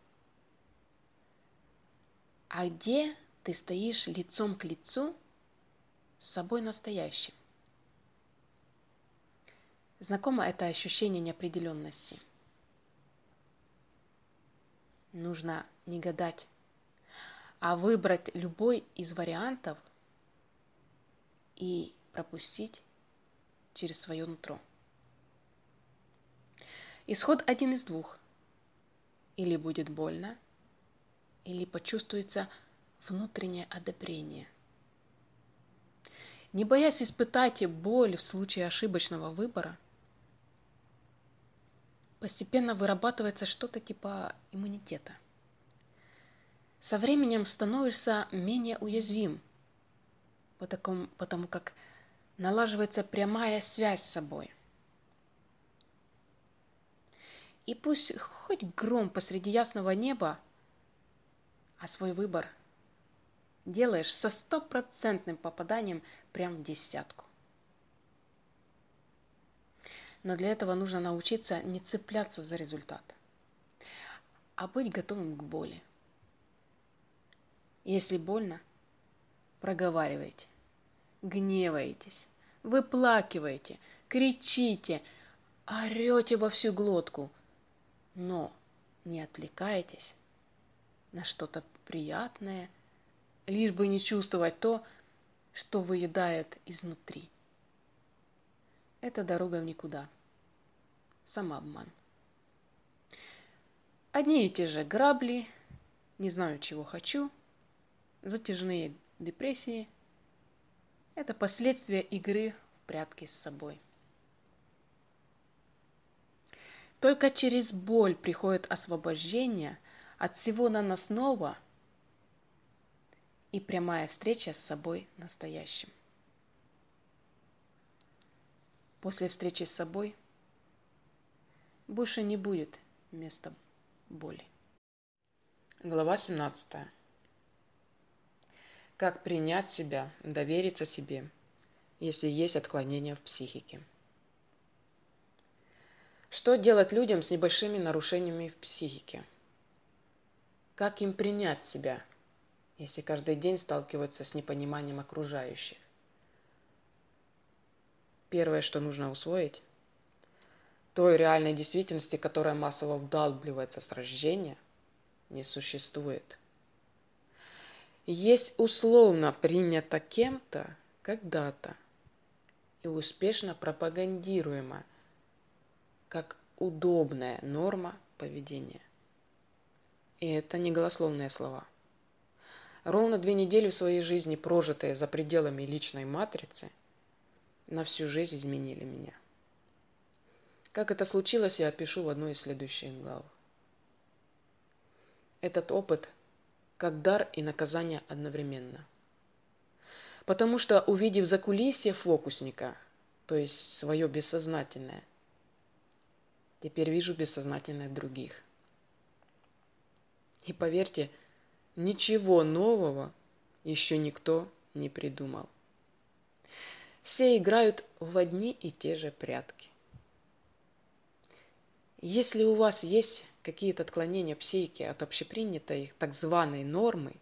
а где ты стоишь лицом к лицу с собой настоящим. Знакомо это ощущение неопределенности. Нужно не гадать, а выбрать любой из вариантов и пропустить через свое нутро. Исход один из двух. Или будет больно, или почувствуется внутреннее одобрение. Не боясь испытать боль в случае ошибочного выбора, постепенно вырабатывается что-то типа иммунитета. Со временем становишься менее уязвим, потому, потому как налаживается прямая связь с собой. И пусть хоть гром посреди ясного неба а свой выбор делаешь со стопроцентным попаданием прям в десятку. Но для этого нужно научиться не цепляться за результат, а быть готовым к боли. Если больно, проговаривайте, гневаетесь, выплакиваете, кричите, орете во всю глотку, но не отвлекайтесь на что-то приятное, лишь бы не чувствовать то, что выедает изнутри. Это дорога в никуда. Самообман. Одни и те же грабли, не знаю, чего хочу, затяжные депрессии – это последствия игры в прятки с собой. Только через боль приходит освобождение от всего наносного и прямая встреча с собой настоящим. После встречи с собой больше не будет места боли. Глава 17. Как принять себя, довериться себе, если есть отклонения в психике. Что делать людям с небольшими нарушениями в психике? Как им принять себя, если каждый день сталкиваются с непониманием окружающих? Первое, что нужно усвоить, той реальной действительности, которая массово вдалбливается с рождения, не существует. Есть условно принято кем-то когда-то и успешно пропагандируемо как удобная норма поведения. И это не голословные слова. Ровно две недели в своей жизни, прожитые за пределами личной матрицы – на всю жизнь изменили меня. Как это случилось, я опишу в одной из следующих глав. Этот опыт как дар и наказание одновременно. Потому что, увидев закулисье фокусника, то есть свое бессознательное, теперь вижу бессознательное других. И поверьте, ничего нового еще никто не придумал. Все играют в одни и те же прятки. Если у вас есть какие-то отклонения психики от общепринятой так званой нормы,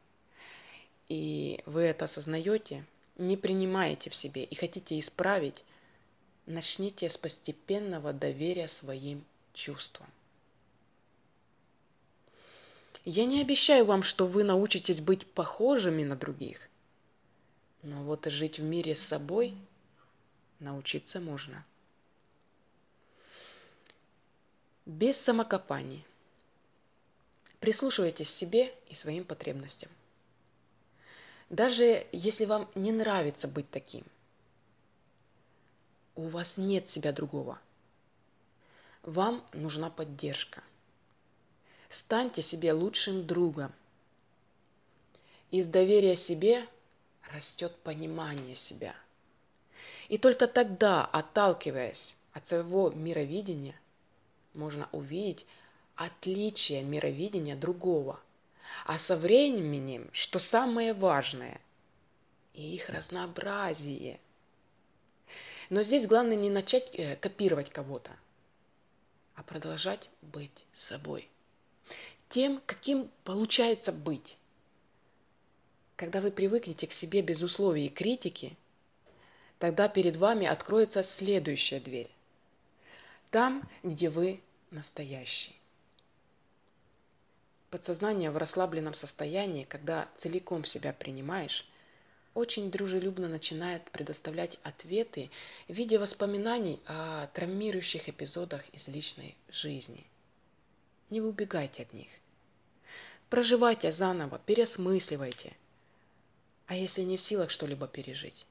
и вы это осознаете, не принимаете в себе и хотите исправить, начните с постепенного доверия своим чувствам. Я не обещаю вам, что вы научитесь быть похожими на других, но вот жить в мире с собой – научиться можно. Без самокопаний. Прислушивайтесь к себе и своим потребностям. Даже если вам не нравится быть таким, у вас нет себя другого. Вам нужна поддержка. Станьте себе лучшим другом. Из доверия себе растет понимание себя – и только тогда, отталкиваясь от своего мировидения, можно увидеть отличие мировидения другого. А со временем, что самое важное, и их разнообразие. Но здесь главное не начать э, копировать кого-то, а продолжать быть собой. Тем, каким получается быть. Когда вы привыкнете к себе без условий и критики – тогда перед вами откроется следующая дверь. Там, где вы настоящий. Подсознание в расслабленном состоянии, когда целиком себя принимаешь, очень дружелюбно начинает предоставлять ответы в виде воспоминаний о травмирующих эпизодах из личной жизни. Не убегайте от них. Проживайте заново, переосмысливайте. А если не в силах что-либо пережить,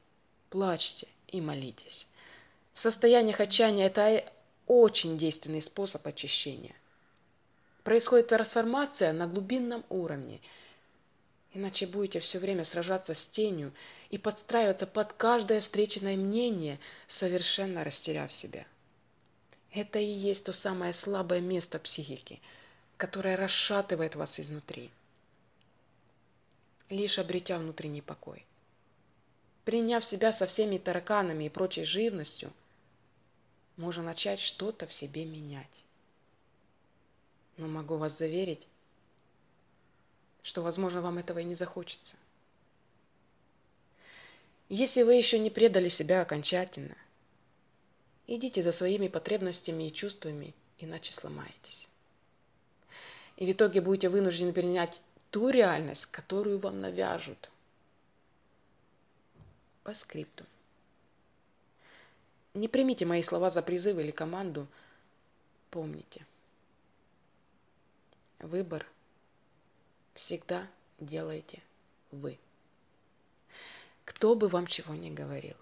плачьте и молитесь. В состояниях отчаяния это очень действенный способ очищения. Происходит трансформация на глубинном уровне, иначе будете все время сражаться с тенью и подстраиваться под каждое встреченное мнение, совершенно растеряв себя. Это и есть то самое слабое место психики, которое расшатывает вас изнутри, лишь обретя внутренний покой – приняв себя со всеми тараканами и прочей живностью, можно начать что-то в себе менять. Но могу вас заверить, что, возможно, вам этого и не захочется. Если вы еще не предали себя окончательно, идите за своими потребностями и чувствами, иначе сломаетесь. И в итоге будете вынуждены принять ту реальность, которую вам навяжут. По скрипту. Не примите мои слова за призыв или команду. Помните. Выбор всегда делаете вы. Кто бы вам чего ни говорил.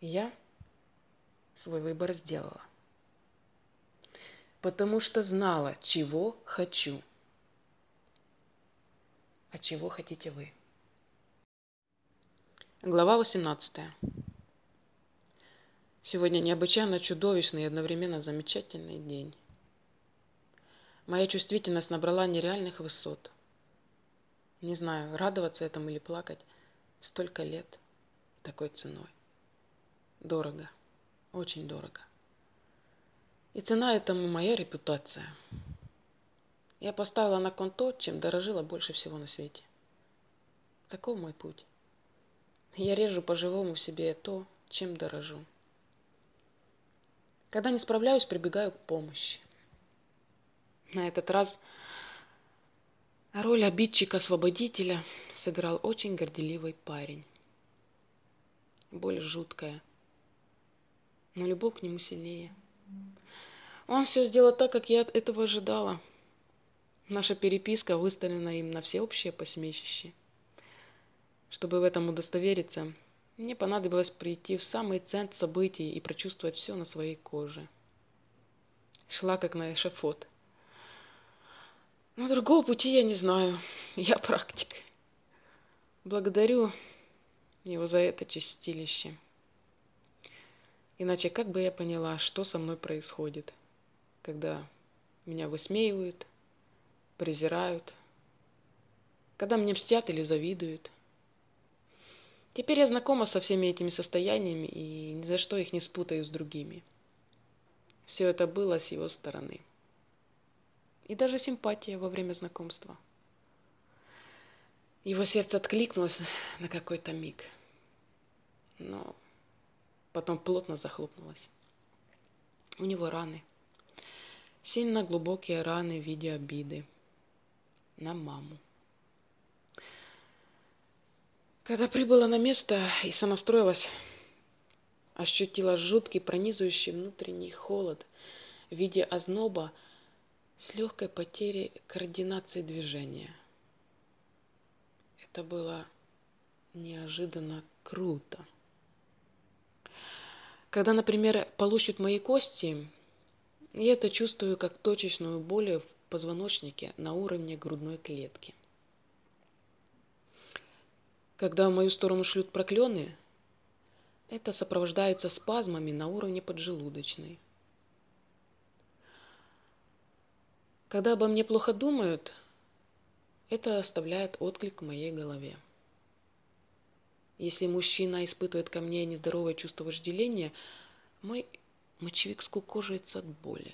Я свой выбор сделала. Потому что знала, чего хочу. А чего хотите вы? Глава 18. Сегодня необычайно чудовищный и одновременно замечательный день. Моя чувствительность набрала нереальных высот. Не знаю, радоваться этому или плакать. Столько лет такой ценой. Дорого. Очень дорого. И цена этому моя репутация. Я поставила на кон то, чем дорожила больше всего на свете. Таков мой путь. Я режу по-живому в себе то, чем дорожу. Когда не справляюсь, прибегаю к помощи. На этот раз роль обидчика-освободителя сыграл очень горделивый парень. Боль жуткая, но любовь к нему сильнее. Он все сделал так, как я этого ожидала. Наша переписка выставлена им на всеобщее посмешище. Чтобы в этом удостовериться, мне понадобилось прийти в самый центр событий и прочувствовать все на своей коже. Шла как на эшафот. Но другого пути я не знаю. Я практик. Благодарю его за это чистилище. Иначе как бы я поняла, что со мной происходит, когда меня высмеивают, презирают, когда мне мстят или завидуют. Теперь я знакома со всеми этими состояниями и ни за что их не спутаю с другими. Все это было с его стороны и даже симпатия во время знакомства. Его сердце откликнулось на какой-то миг, но потом плотно захлопнулось. У него раны, сильно глубокие раны в виде обиды на маму. Когда прибыла на место и сонастроилась, ощутила жуткий пронизывающий внутренний холод в виде озноба, с легкой потерей координации движения. Это было неожиданно круто. Когда, например, полощут мои кости, я это чувствую как точечную боль в позвоночнике на уровне грудной клетки. Когда в мою сторону шлют проклёны, это сопровождается спазмами на уровне поджелудочной – Когда обо мне плохо думают, это оставляет отклик в моей голове. Если мужчина испытывает ко мне нездоровое чувство вожделения, мой мочевик скукоживается от боли.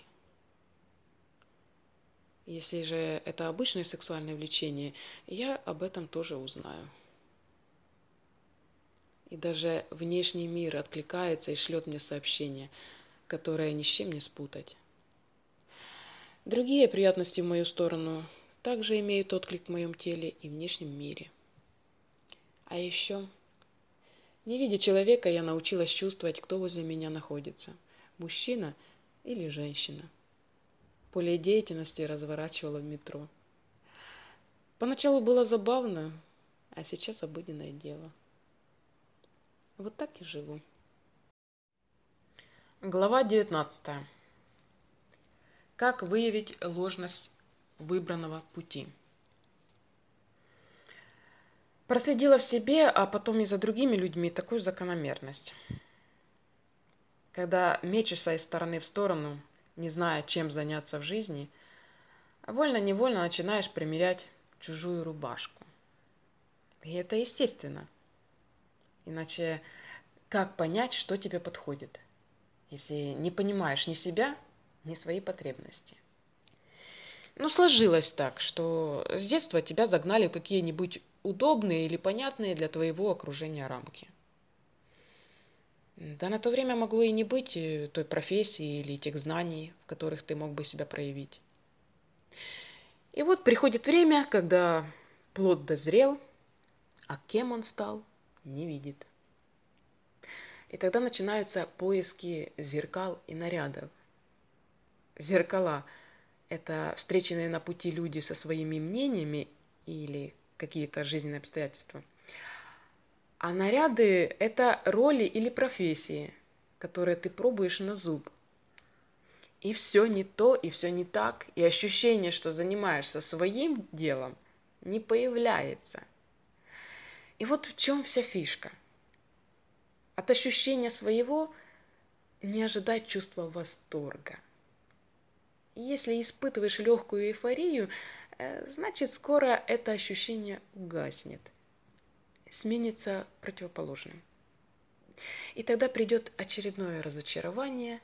Если же это обычное сексуальное влечение, я об этом тоже узнаю. И даже внешний мир откликается и шлет мне сообщение, которое ни с чем не спутать. Другие приятности в мою сторону также имеют отклик в моем теле и внешнем мире. А еще, не видя человека, я научилась чувствовать, кто возле меня находится – мужчина или женщина. Поле деятельности разворачивала в метро. Поначалу было забавно, а сейчас обыденное дело. Вот так и живу. Глава девятнадцатая. Как выявить ложность выбранного пути? Проследила в себе, а потом и за другими людьми такую закономерность. Когда мечешься из стороны в сторону, не зная, чем заняться в жизни, вольно-невольно начинаешь примерять чужую рубашку. И это естественно. Иначе как понять, что тебе подходит? если не понимаешь ни себя, ни свои потребности. Ну, сложилось так, что с детства тебя загнали в какие-нибудь удобные или понятные для твоего окружения рамки. Да на то время могло и не быть э, той профессии или тех знаний, в которых ты мог бы себя проявить. И вот приходит время, когда плод дозрел, а кем он стал, не видит. И тогда начинаются поиски зеркал и нарядов. Зеркала – это встреченные на пути люди со своими мнениями или какие-то жизненные обстоятельства. А наряды – это роли или профессии, которые ты пробуешь на зуб. И все не то, и все не так, и ощущение, что занимаешься своим делом, не появляется. И вот в чем вся фишка. От ощущения своего не ожидать чувства восторга. Если испытываешь легкую эйфорию, Э, значит, скоро это ощущение угаснет, сменится противоположным. И тогда придет очередное разочарование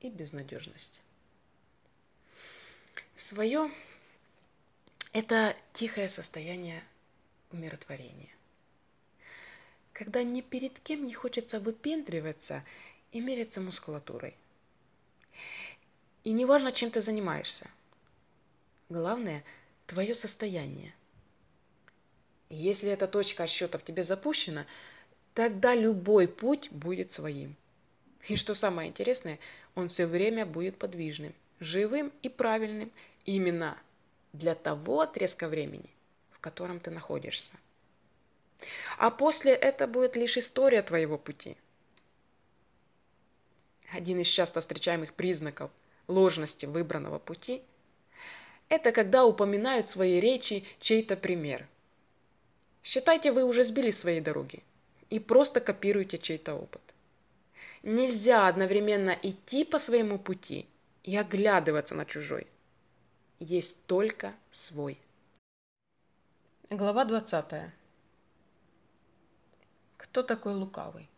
и безнадежность. Свое – это тихое состояние умиротворения. Когда ни перед кем не хочется выпендриваться и мериться мускулатурой. И неважно, чем ты занимаешься. Главное – твое состояние. Если эта точка отсчета в тебе запущена, тогда любой путь будет своим. И что самое интересное, он все время будет подвижным, живым и правильным именно для того отрезка времени, в котором ты находишься. А после это будет лишь история твоего пути. Один из часто встречаемых признаков ложности выбранного пути – это когда упоминают в своей речи чей-то пример. Считайте, вы уже сбили свои дороги и просто копируете чей-то опыт. Нельзя одновременно идти по своему пути и оглядываться на чужой. Есть только свой. Глава 20. Кто такой лукавый?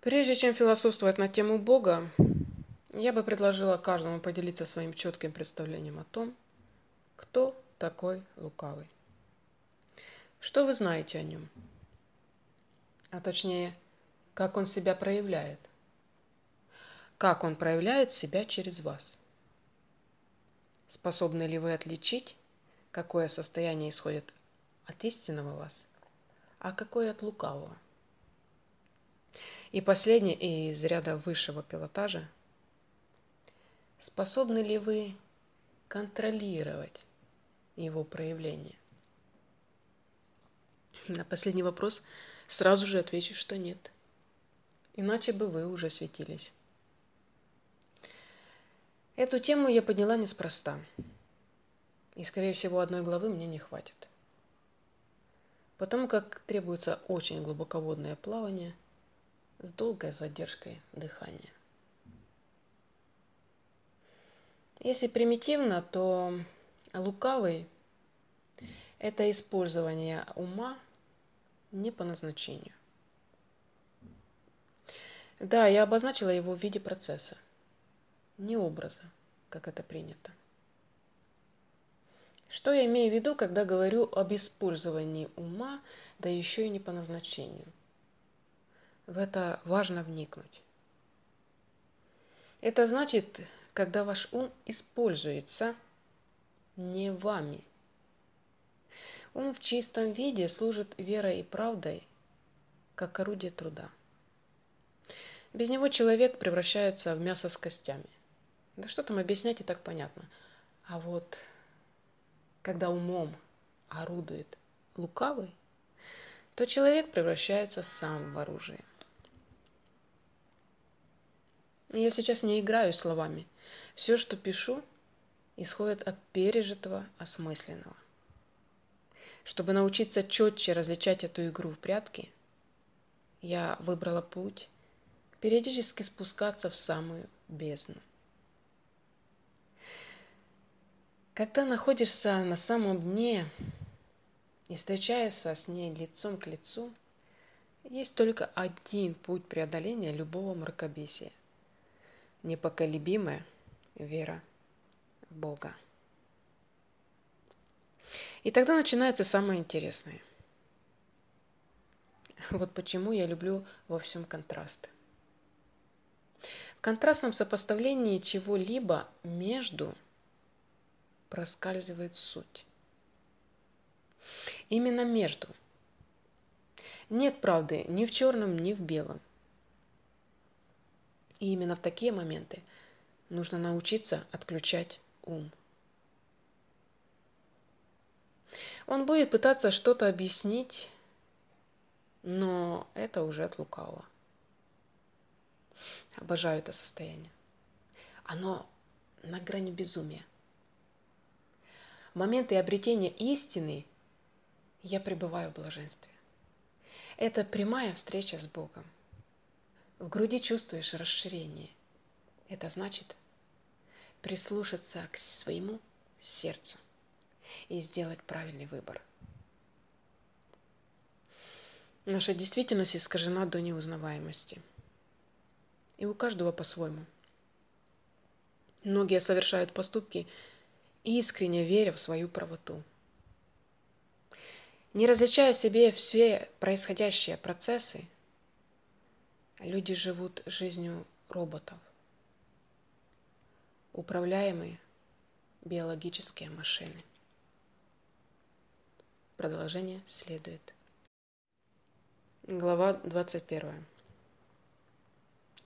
Прежде чем философствовать на тему Бога, я бы предложила каждому поделиться своим четким представлением о том, кто такой лукавый. Что вы знаете о нем? А точнее, как он себя проявляет? Как он проявляет себя через вас? Способны ли вы отличить, какое состояние исходит от истинного вас, а какое от лукавого? И последнее из ряда высшего пилотажа – Способны ли вы контролировать его проявление? На последний вопрос сразу же отвечу, что нет. Иначе бы вы уже светились. Эту тему я подняла неспроста. И, скорее всего, одной главы мне не хватит. Потому как требуется очень глубоководное плавание с долгой задержкой дыхания. Если примитивно, то лукавый – это использование ума не по назначению. Да, я обозначила его в виде процесса, не образа, как это принято. Что я имею в виду, когда говорю об использовании ума, да еще и не по назначению? В это важно вникнуть. Это значит, когда ваш ум используется не вами. Ум в чистом виде служит верой и правдой, как орудие труда. Без него человек превращается в мясо с костями. Да что там объяснять и так понятно. А вот когда умом орудует лукавый, то человек превращается сам в оружие. Я сейчас не играю словами – все, что пишу, исходит от пережитого осмысленного. Чтобы научиться четче различать эту игру в прятки, я выбрала путь периодически спускаться в самую бездну. Когда находишься на самом дне и встречаешься с ней лицом к лицу, Есть только один путь преодоления любого мракобесия. Непоколебимая вера в Бога. И тогда начинается самое интересное. Вот почему я люблю во всем контрасты. В контрастном сопоставлении чего-либо между проскальзывает суть. Именно между. Нет правды ни в черном, ни в белом. И именно в такие моменты нужно научиться отключать ум. Он будет пытаться что-то объяснить, но это уже от лукавого. Обожаю это состояние. Оно на грани безумия. Моменты обретения истины я пребываю в блаженстве. Это прямая встреча с Богом. В груди чувствуешь расширение. Это значит прислушаться к своему сердцу и сделать правильный выбор. Наша действительность искажена до неузнаваемости. И у каждого по-своему. Многие совершают поступки, искренне веря в свою правоту. Не различая в себе все происходящие процессы, люди живут жизнью роботов, управляемые биологические машины. Продолжение следует. Глава 21.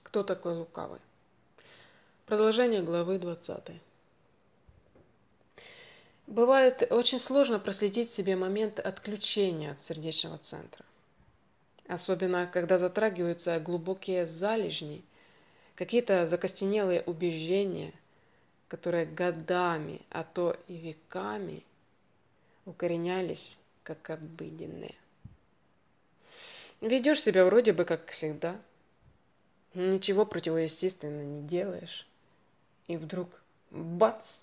Кто такой лукавый? Продолжение главы 20. Бывает очень сложно проследить себе момент отключения от сердечного центра. Особенно, когда затрагиваются глубокие залежни, какие-то закостенелые убеждения, которые годами, а то и веками укоренялись как обыденные. Ведешь себя вроде бы как всегда. Ничего противоестественно не делаешь. И вдруг бац!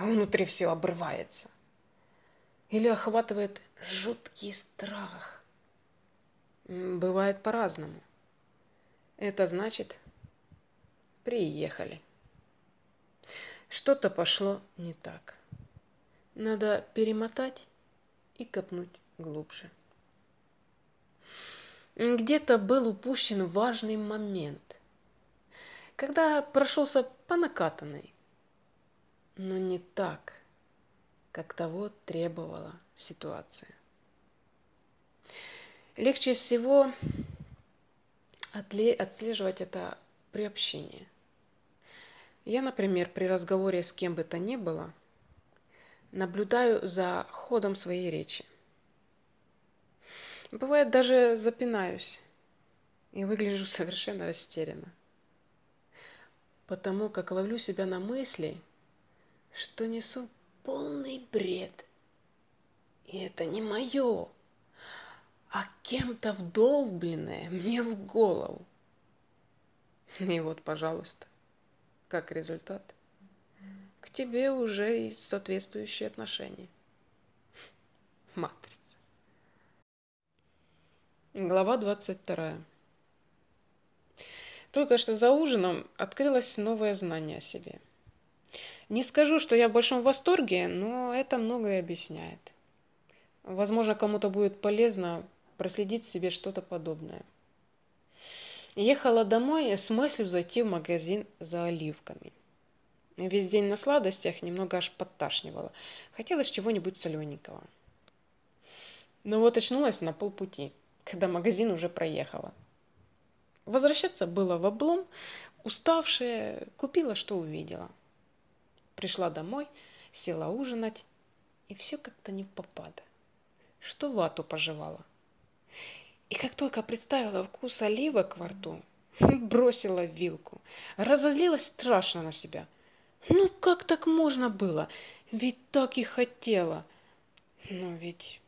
А внутри все обрывается. Или охватывает жуткий страх. Бывает по-разному. Это значит, приехали. Что-то пошло не так. Надо перемотать и копнуть глубже. Где-то был упущен важный момент, когда прошелся по накатанной, но не так, как того требовала ситуация. Легче всего отслеживать это при общении. Я, например, при разговоре с кем бы то ни было, наблюдаю за ходом своей речи. Бывает, даже запинаюсь и выгляжу совершенно растерянно. Потому как ловлю себя на мысли, что несу полный бред. И это не мое, а кем-то вдолбленное мне в голову. И вот, пожалуйста, как результат – к тебе уже и соответствующие отношения. Матрица. Глава 22. Только что за ужином открылось новое знание о себе. Не скажу, что я в большом восторге, но это многое объясняет. Возможно, кому-то будет полезно проследить себе что-то подобное. Ехала домой с мыслью зайти в магазин за оливками. Весь день на сладостях немного аж подташнивало. Хотелось чего-нибудь солененького. Но вот очнулась на полпути, когда магазин уже проехала. Возвращаться было в облом, уставшая, купила, что увидела. Пришла домой, села ужинать, и все как-то не в попада. Что вату пожевала. И как только представила вкус оливок во рту, бросила вилку. Разозлилась страшно на себя – ну как так можно было? Ведь так и хотела. Но ведь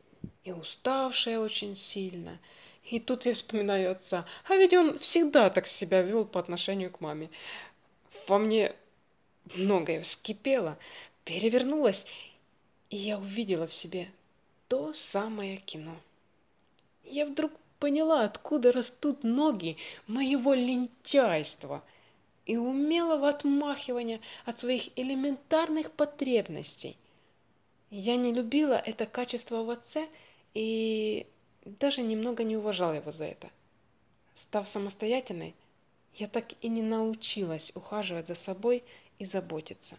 и уставшая очень сильно. И тут я вспоминаю отца. А ведь он всегда так себя вел по отношению к маме. Во мне многое вскипело, перевернулось, и я увидела в себе то самое кино. Я вдруг поняла, откуда растут ноги моего лентяйства и умелого отмахивания от своих элементарных потребностей. Я не любила это качество в отце и даже немного не уважала его за это. Став самостоятельной, я так и не научилась ухаживать за собой и заботиться.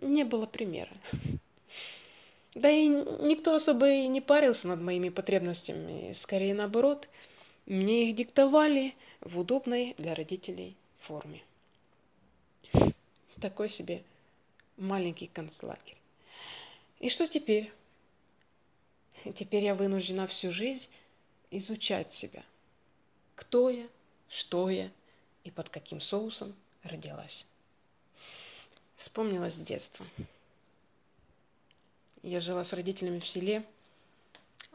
Не было примера. Да и никто особо и не парился над моими потребностями. Скорее наоборот, мне их диктовали в удобной для родителей форме. Такой себе маленький концлагерь. И что теперь? Теперь я вынуждена всю жизнь изучать себя. Кто я, что я и под каким соусом родилась. Вспомнилось детство. Я жила с родителями в селе.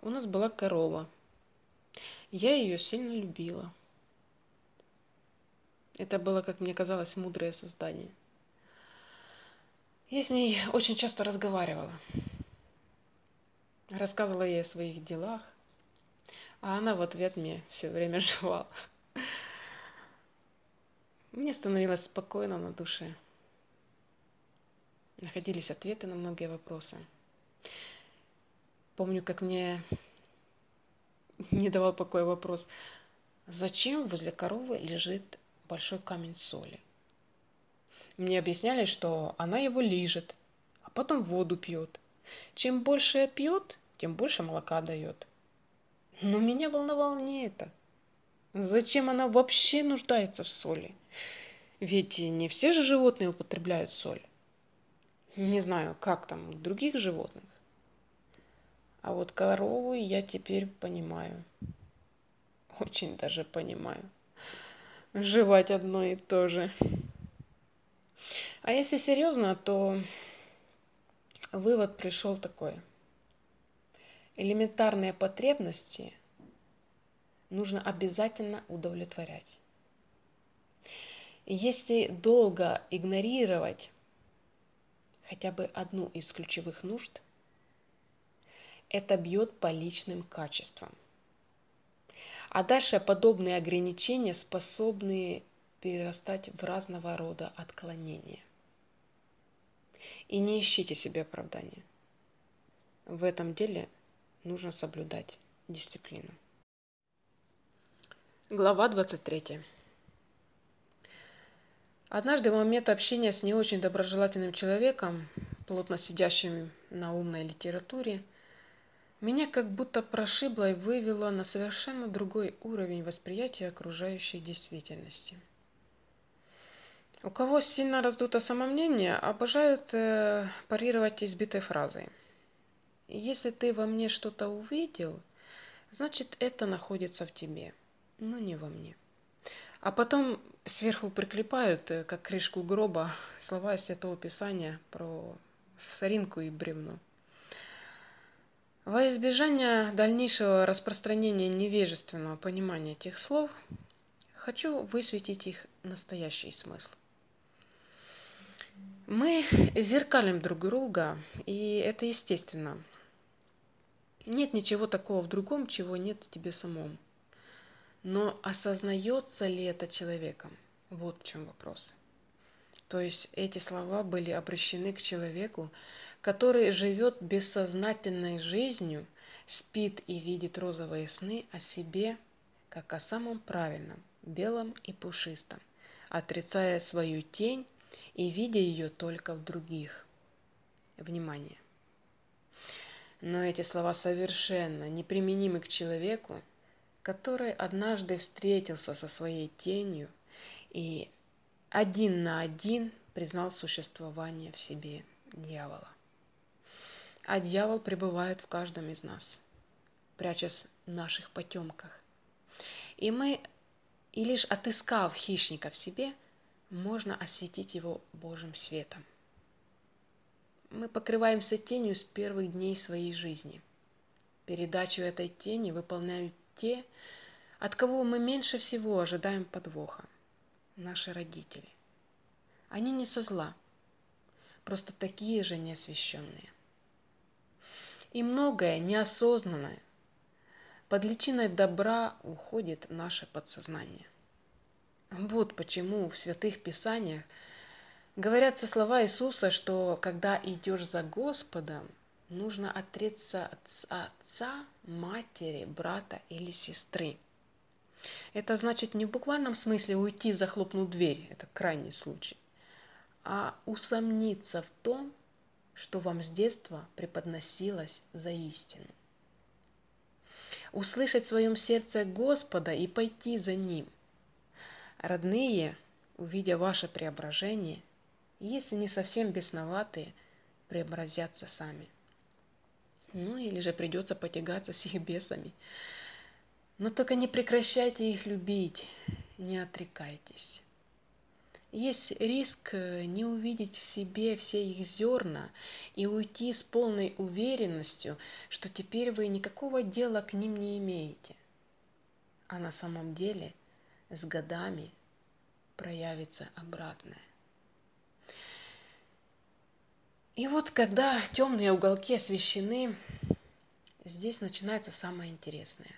У нас была корова. Я ее сильно любила. Это было, как мне казалось, мудрое создание. Я с ней очень часто разговаривала. Рассказывала ей о своих делах, а она в ответ мне все время жевала. Мне становилось спокойно на душе. Находились ответы на многие вопросы. Помню, как мне не давал покоя вопрос, зачем возле коровы лежит большой камень соли? Мне объясняли, что она его лижет, а потом воду пьет. Чем больше пьет, тем больше молока дает. Но меня волновало не это. Зачем она вообще нуждается в соли? Ведь не все же животные употребляют соль. Не знаю, как там у других животных. А вот корову я теперь понимаю. Очень даже понимаю. Жевать одно и то же. А если серьезно, то вывод пришел такой. Элементарные потребности нужно обязательно удовлетворять. Если долго игнорировать хотя бы одну из ключевых нужд – это бьет по личным качествам. А дальше подобные ограничения способны перерастать в разного рода отклонения. И не ищите себе оправдания. В этом деле нужно соблюдать дисциплину. Глава 23. Однажды в момент общения с не очень доброжелательным человеком, плотно сидящим на умной литературе, меня как будто прошибло и вывело на совершенно другой уровень восприятия окружающей действительности. У кого сильно раздуто самомнение, обожают э, парировать избитой фразой. Если ты во мне что-то увидел, значит это находится в тебе, но не во мне. А потом сверху приклепают, э, как крышку гроба, слова Святого Писания про соринку и бревно. Во избежание дальнейшего распространения невежественного понимания этих слов, хочу высветить их настоящий смысл. Мы зеркалим друг друга, и это естественно. Нет ничего такого в другом, чего нет в тебе самом. Но осознается ли это человеком? Вот в чем вопрос. То есть эти слова были обращены к человеку, который живет бессознательной жизнью, спит и видит розовые сны о себе, как о самом правильном, белом и пушистом, отрицая свою тень и видя ее только в других. Внимание! Но эти слова совершенно неприменимы к человеку, который однажды встретился со своей тенью и один на один признал существование в себе дьявола а дьявол пребывает в каждом из нас, прячась в наших потемках. И мы, и лишь отыскав хищника в себе, можно осветить его Божьим светом. Мы покрываемся тенью с первых дней своей жизни. Передачу этой тени выполняют те, от кого мы меньше всего ожидаем подвоха – наши родители. Они не со зла, просто такие же неосвященные – и многое неосознанное под личиной добра уходит наше подсознание. Вот почему в святых писаниях говорятся слова Иисуса, что когда идешь за Господом, нужно отреться от отца, матери, брата или сестры. Это значит не в буквальном смысле уйти, захлопнуть дверь, это крайний случай, а усомниться в том, что вам с детства преподносилось за истину. Услышать в своем сердце Господа и пойти за Ним. Родные, увидя ваше преображение, если не совсем бесноватые, преобразятся сами. Ну или же придется потягаться с их бесами. Но только не прекращайте их любить, не отрекайтесь. Есть риск э, не увидеть в себе все их зерна и уйти с полной уверенностью, что теперь вы никакого дела к ним не имеете. А на самом деле с годами проявится обратное. И вот когда темные уголки освещены, здесь начинается самое интересное.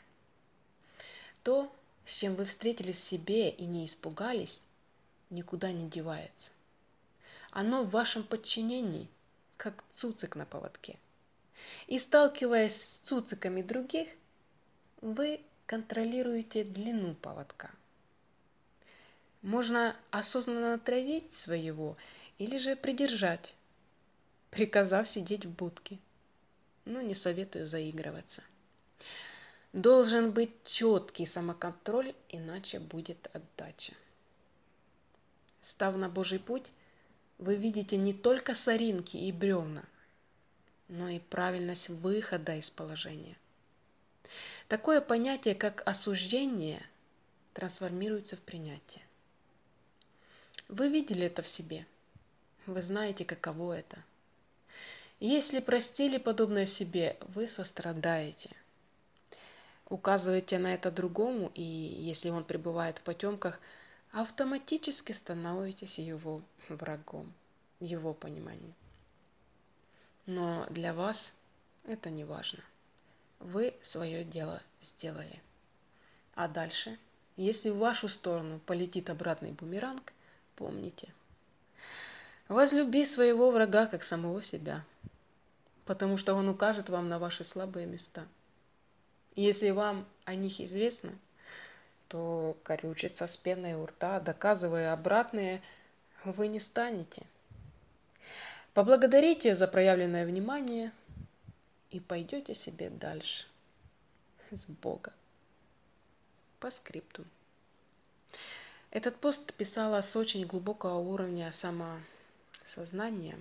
То, с чем вы встретились в себе и не испугались, никуда не девается. Оно в вашем подчинении, как цуцик на поводке. И сталкиваясь с цуциками других, вы контролируете длину поводка. Можно осознанно травить своего или же придержать, приказав сидеть в будке. Но не советую заигрываться. Должен быть четкий самоконтроль, иначе будет отдача. Став на Божий путь, вы видите не только соринки и бревна, но и правильность выхода из положения. Такое понятие, как осуждение, трансформируется в принятие. Вы видели это в себе. Вы знаете, каково это. Если простили подобное себе, вы сострадаете. Указываете на это другому, и если он пребывает в потемках – автоматически становитесь его врагом, в его понимании. Но для вас это не важно. Вы свое дело сделали. А дальше, если в вашу сторону полетит обратный бумеранг, помните. Возлюби своего врага как самого себя, потому что он укажет вам на ваши слабые места. Если вам о них известно – то корючиться с пеной у рта, доказывая обратное, вы не станете. Поблагодарите за проявленное внимание и пойдете себе дальше. С Бога. По скрипту. Этот пост писала с очень глубокого уровня самосознания.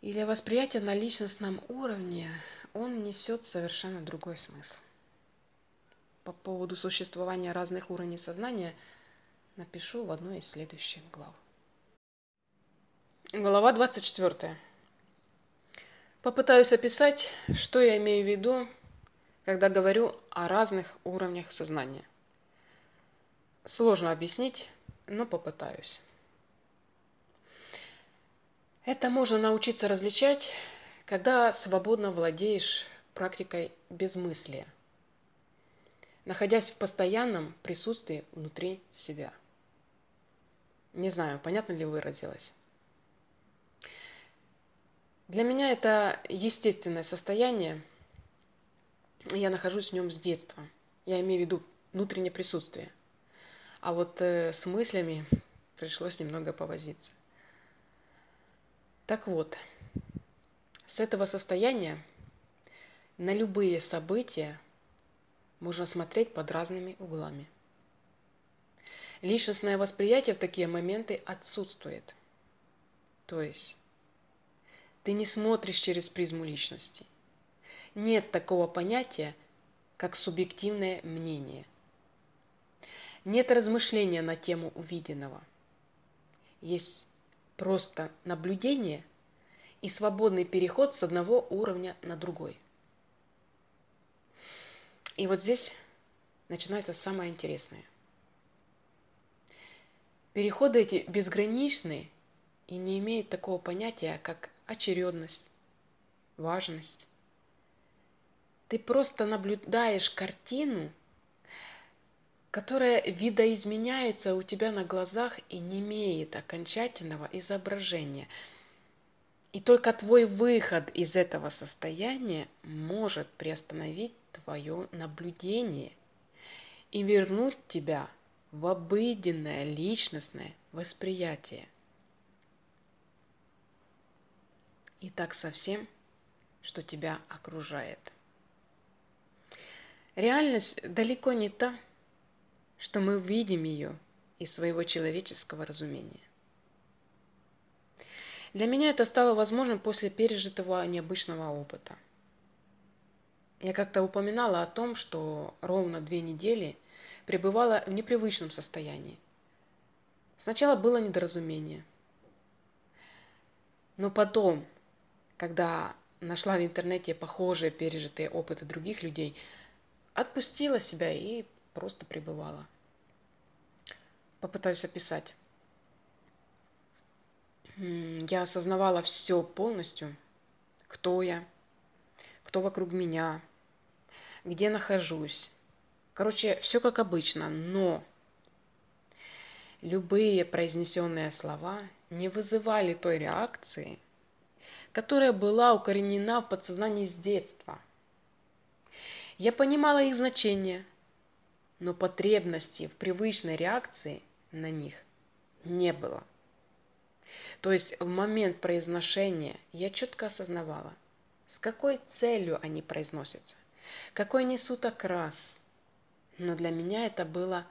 Или восприятие на личностном уровне, он несет совершенно другой смысл по поводу существования разных уровней сознания напишу в одной из следующих глав. Глава 24. Попытаюсь описать, что я имею в виду, когда говорю о разных уровнях сознания. Сложно объяснить, но попытаюсь. Это можно научиться различать, когда свободно владеешь практикой безмыслия – находясь в постоянном присутствии внутри себя. Не знаю, понятно ли выразилось. Для меня это естественное состояние. Я нахожусь в нем с детства. Я имею в виду внутреннее присутствие. А вот э, с мыслями пришлось немного повозиться. Так вот, с этого состояния на любые события можно смотреть под разными углами. Личностное восприятие в такие моменты отсутствует. То есть ты не смотришь через призму личности. Нет такого понятия, как субъективное мнение. Нет размышления на тему увиденного. Есть просто наблюдение и свободный переход с одного уровня на другой. И вот здесь начинается самое интересное. Переходы эти безграничны и не имеют такого понятия, как очередность, важность. Ты просто наблюдаешь картину, которая видоизменяется у тебя на глазах и не имеет окончательного изображения. И только твой выход из этого состояния может приостановить твое наблюдение и вернуть тебя в обыденное личностное восприятие. И так со всем, что тебя окружает. Реальность далеко не та, что мы видим ее из своего человеческого разумения. Для меня это стало возможным после пережитого необычного опыта. Я как-то упоминала о том, что ровно две недели пребывала в непривычном состоянии. Сначала было недоразумение. Но потом, когда нашла в интернете похожие пережитые опыты других людей, отпустила себя и просто пребывала. Попытаюсь описать. Я осознавала все полностью. Кто я, кто вокруг меня, где нахожусь. Короче, все как обычно, но любые произнесенные слова не вызывали той реакции, которая была укоренена в подсознании с детства. Я понимала их значение, но потребности в привычной реакции на них не было. То есть в момент произношения я четко осознавала, с какой целью они произносятся, какой несут окрас. Но для меня это было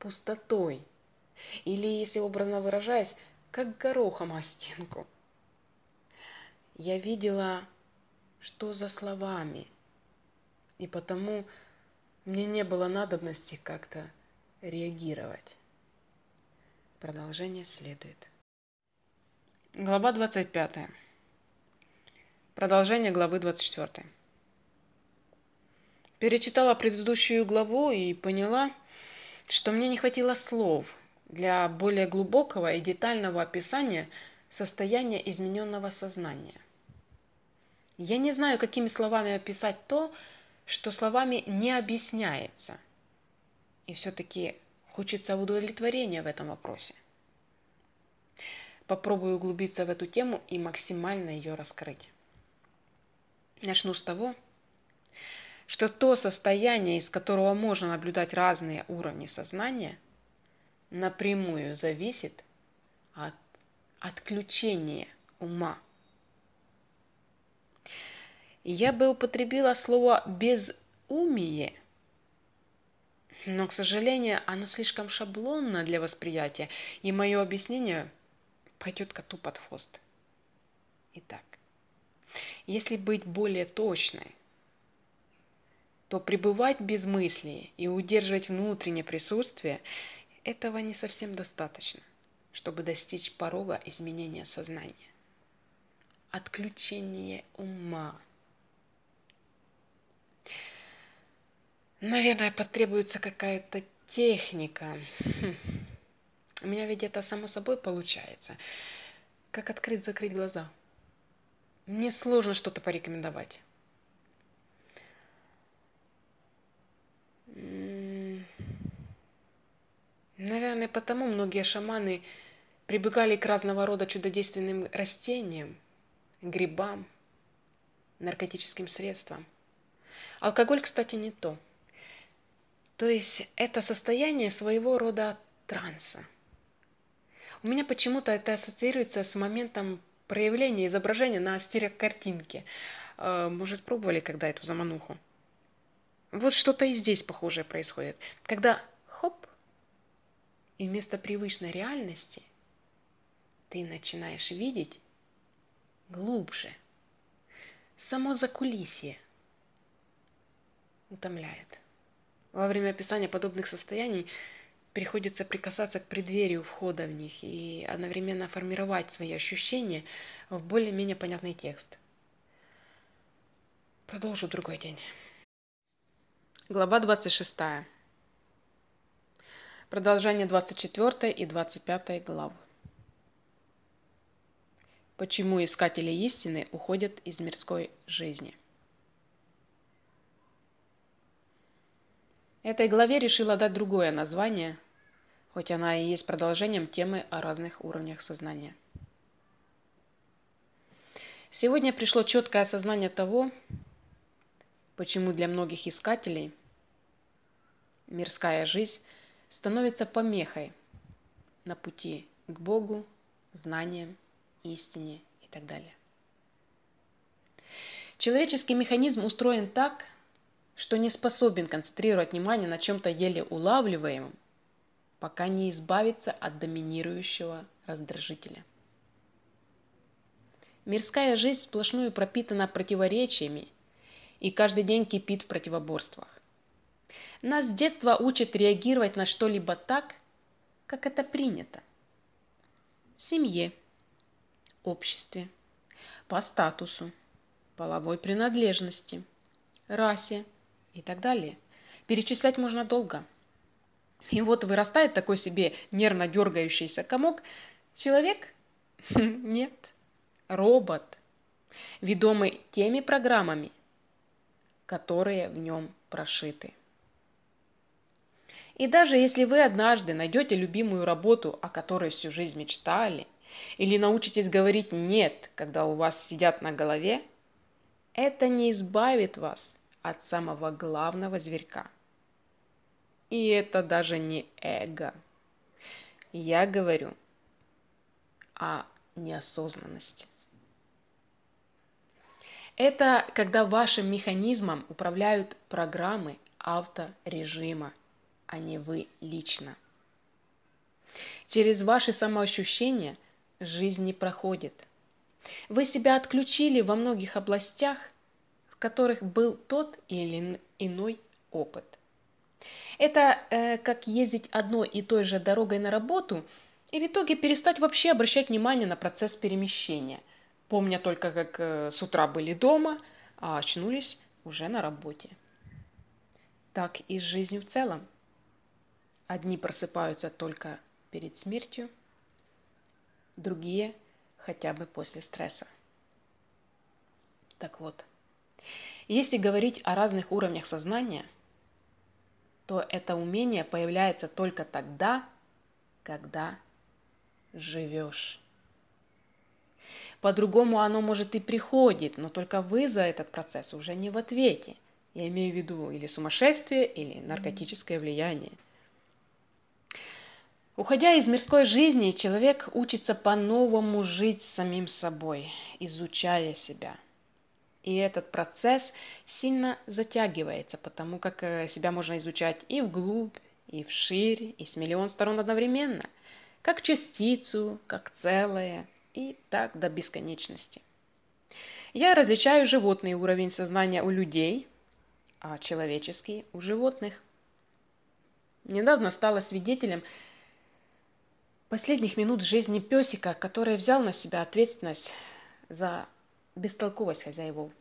пустотой. Или, если образно выражаясь, как горохом о стенку. Я видела, что за словами, и потому мне не было надобности как-то реагировать. Продолжение следует. Глава 25. Продолжение главы 24. Перечитала предыдущую главу и поняла, что мне не хватило слов для более глубокого и детального описания состояния измененного сознания. Я не знаю, какими словами описать то, что словами не объясняется. И все-таки хочется удовлетворения в этом вопросе. Попробую углубиться в эту тему и максимально ее раскрыть. Начну с того, что то состояние, из которого можно наблюдать разные уровни сознания, напрямую зависит от отключения ума я бы употребила слово «безумие», но, к сожалению, оно слишком шаблонно для восприятия, и мое объяснение пойдет коту под хвост. Итак, если быть более точной, то пребывать без мысли и удерживать внутреннее присутствие этого не совсем достаточно, чтобы достичь порога изменения сознания. Отключение ума – Наверное, потребуется какая-то техника. Хм. У меня ведь это само собой получается. Как открыть-закрыть глаза. Мне сложно что-то порекомендовать. Наверное, потому многие шаманы прибегали к разного рода чудодейственным растениям, грибам, наркотическим средствам. Алкоголь, кстати, не то – то есть это состояние своего рода транса. У меня почему-то это ассоциируется с моментом проявления изображения на стереокартинке. Э, может, пробовали когда эту замануху? Вот что-то и здесь похожее происходит. Когда хоп, и вместо привычной реальности ты начинаешь видеть глубже. Само закулисье утомляет. Во время описания подобных состояний приходится прикасаться к преддверию входа в них и одновременно формировать свои ощущения в более-менее понятный текст. Продолжу другой день. Глава 26. Продолжение 24 и 25 глав. Почему искатели истины уходят из мирской жизни? Этой главе решила дать другое название, хоть она и есть продолжением темы о разных уровнях сознания. Сегодня пришло четкое осознание того, почему для многих искателей мирская жизнь становится помехой на пути к Богу, знаниям, истине и так далее. Человеческий механизм устроен так, что не способен концентрировать внимание на чем-то еле улавливаемом, пока не избавится от доминирующего раздражителя. Мирская жизнь сплошную пропитана противоречиями и каждый день кипит в противоборствах. Нас с детства учат реагировать на что-либо так, как это принято. В семье, обществе, по статусу, половой принадлежности, расе и так далее. Перечислять можно долго. И вот вырастает такой себе нервно дергающийся комок. Человек? Нет. Робот. Ведомый теми программами, которые в нем прошиты. И даже если вы однажды найдете любимую работу, о которой всю жизнь мечтали, или научитесь говорить «нет», когда у вас сидят на голове, это не избавит вас от самого главного зверька. И это даже не эго. Я говорю о неосознанности. Это когда вашим механизмом управляют программы авторежима, а не вы лично. Через ваши самоощущения жизнь не проходит. Вы себя отключили во многих областях, которых был тот или иной опыт. Это э, как ездить одной и той же дорогой на работу и в итоге перестать вообще обращать внимание на процесс перемещения, помня только, как э, с утра были дома, а очнулись уже на работе. Так и с жизнью в целом. Одни просыпаются только перед смертью, другие хотя бы после стресса. Так вот, если говорить о разных уровнях сознания, то это умение появляется только тогда, когда живешь. По-другому оно, может, и приходит, но только вы за этот процесс уже не в ответе. Я имею в виду или сумасшествие, или наркотическое влияние. Уходя из мирской жизни, человек учится по-новому жить самим собой, изучая себя. И этот процесс сильно затягивается, потому как э, себя можно изучать и вглубь, и вширь, и с миллион сторон одновременно, как частицу, как целое, и так до бесконечности. Я различаю животный уровень сознания у людей, а человеческий у животных. Недавно стала свидетелем последних минут жизни песика, который взял на себя ответственность за бестолковость хозяевов.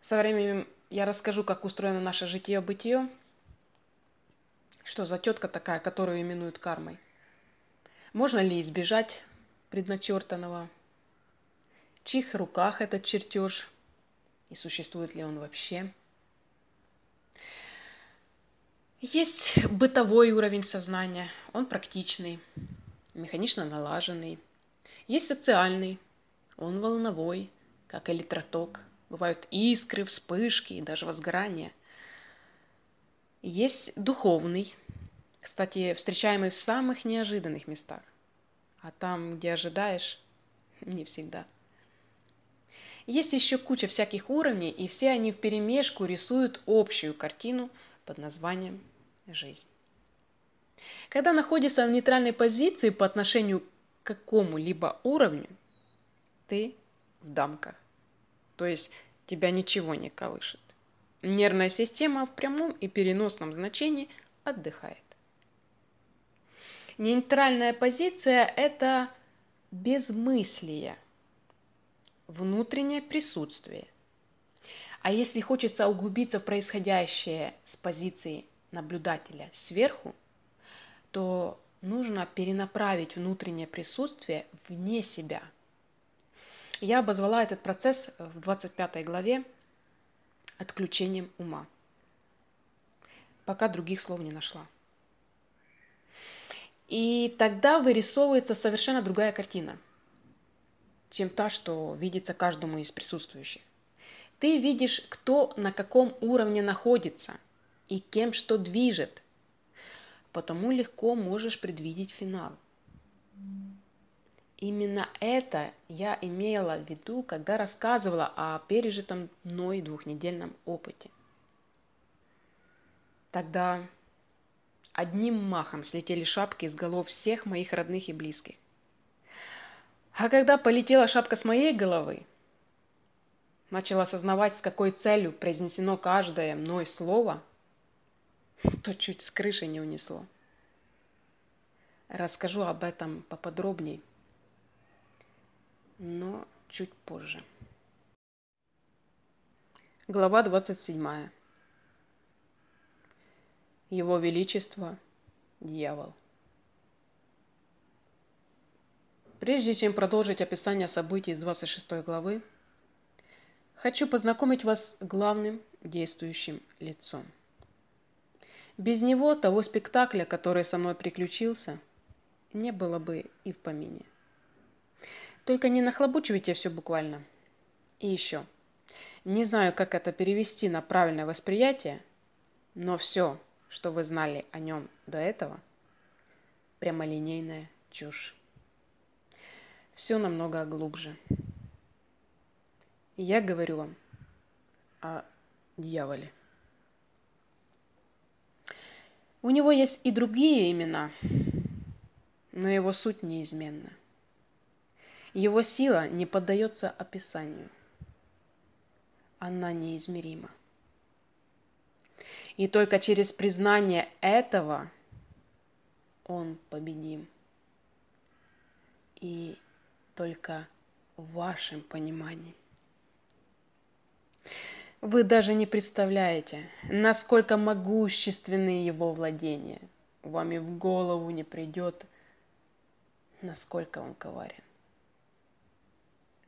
Со временем я расскажу, как устроено наше житие-бытие, что за тетка такая, которую именуют кармой. Можно ли избежать предначертанного? В чьих руках этот чертеж? И существует ли он вообще? Есть бытовой уровень сознания, он практичный, механично налаженный. Есть социальный, он волновой, как электроток. Бывают искры, вспышки и даже возгорания. Есть духовный, кстати, встречаемый в самых неожиданных местах. А там, где ожидаешь, не всегда. Есть еще куча всяких уровней, и все они вперемешку рисуют общую картину – под названием «Жизнь». Когда находишься в нейтральной позиции по отношению к какому-либо уровню, ты в дамках. То есть тебя ничего не колышет. Нервная система в прямом и переносном значении отдыхает. Нейтральная позиция – это безмыслие, внутреннее присутствие – а если хочется углубиться в происходящее с позиции наблюдателя сверху, то нужно перенаправить внутреннее присутствие вне себя. Я обозвала этот процесс в 25 главе отключением ума. пока других слов не нашла. И тогда вырисовывается совершенно другая картина, чем та, что видится каждому из присутствующих. Ты видишь, кто на каком уровне находится и кем что движет. Потому легко можешь предвидеть финал. Именно это я имела в виду, когда рассказывала о пережитом мной двухнедельном опыте. Тогда одним махом слетели шапки с голов всех моих родных и близких. А когда полетела шапка с моей головы, начал осознавать, с какой целью произнесено каждое мной слово, то чуть с крыши не унесло. Расскажу об этом поподробней, но чуть позже. Глава 27. Его Величество – дьявол. Прежде чем продолжить описание событий из 26 главы, Хочу познакомить вас с главным действующим лицом. Без него того спектакля, который со мной приключился, не было бы и в помине. Только не нахлобучивайте все буквально. И еще. Не знаю, как это перевести на правильное восприятие, но все, что вы знали о нем до этого, прямолинейная чушь. Все намного глубже. Я говорю вам о дьяволе. У него есть и другие имена, но его суть неизменна. Его сила не поддается описанию. Она неизмерима. И только через признание этого он победим. И только в вашем понимании – вы даже не представляете, насколько могущественны его владения. Вам и в голову не придет, насколько он коварен.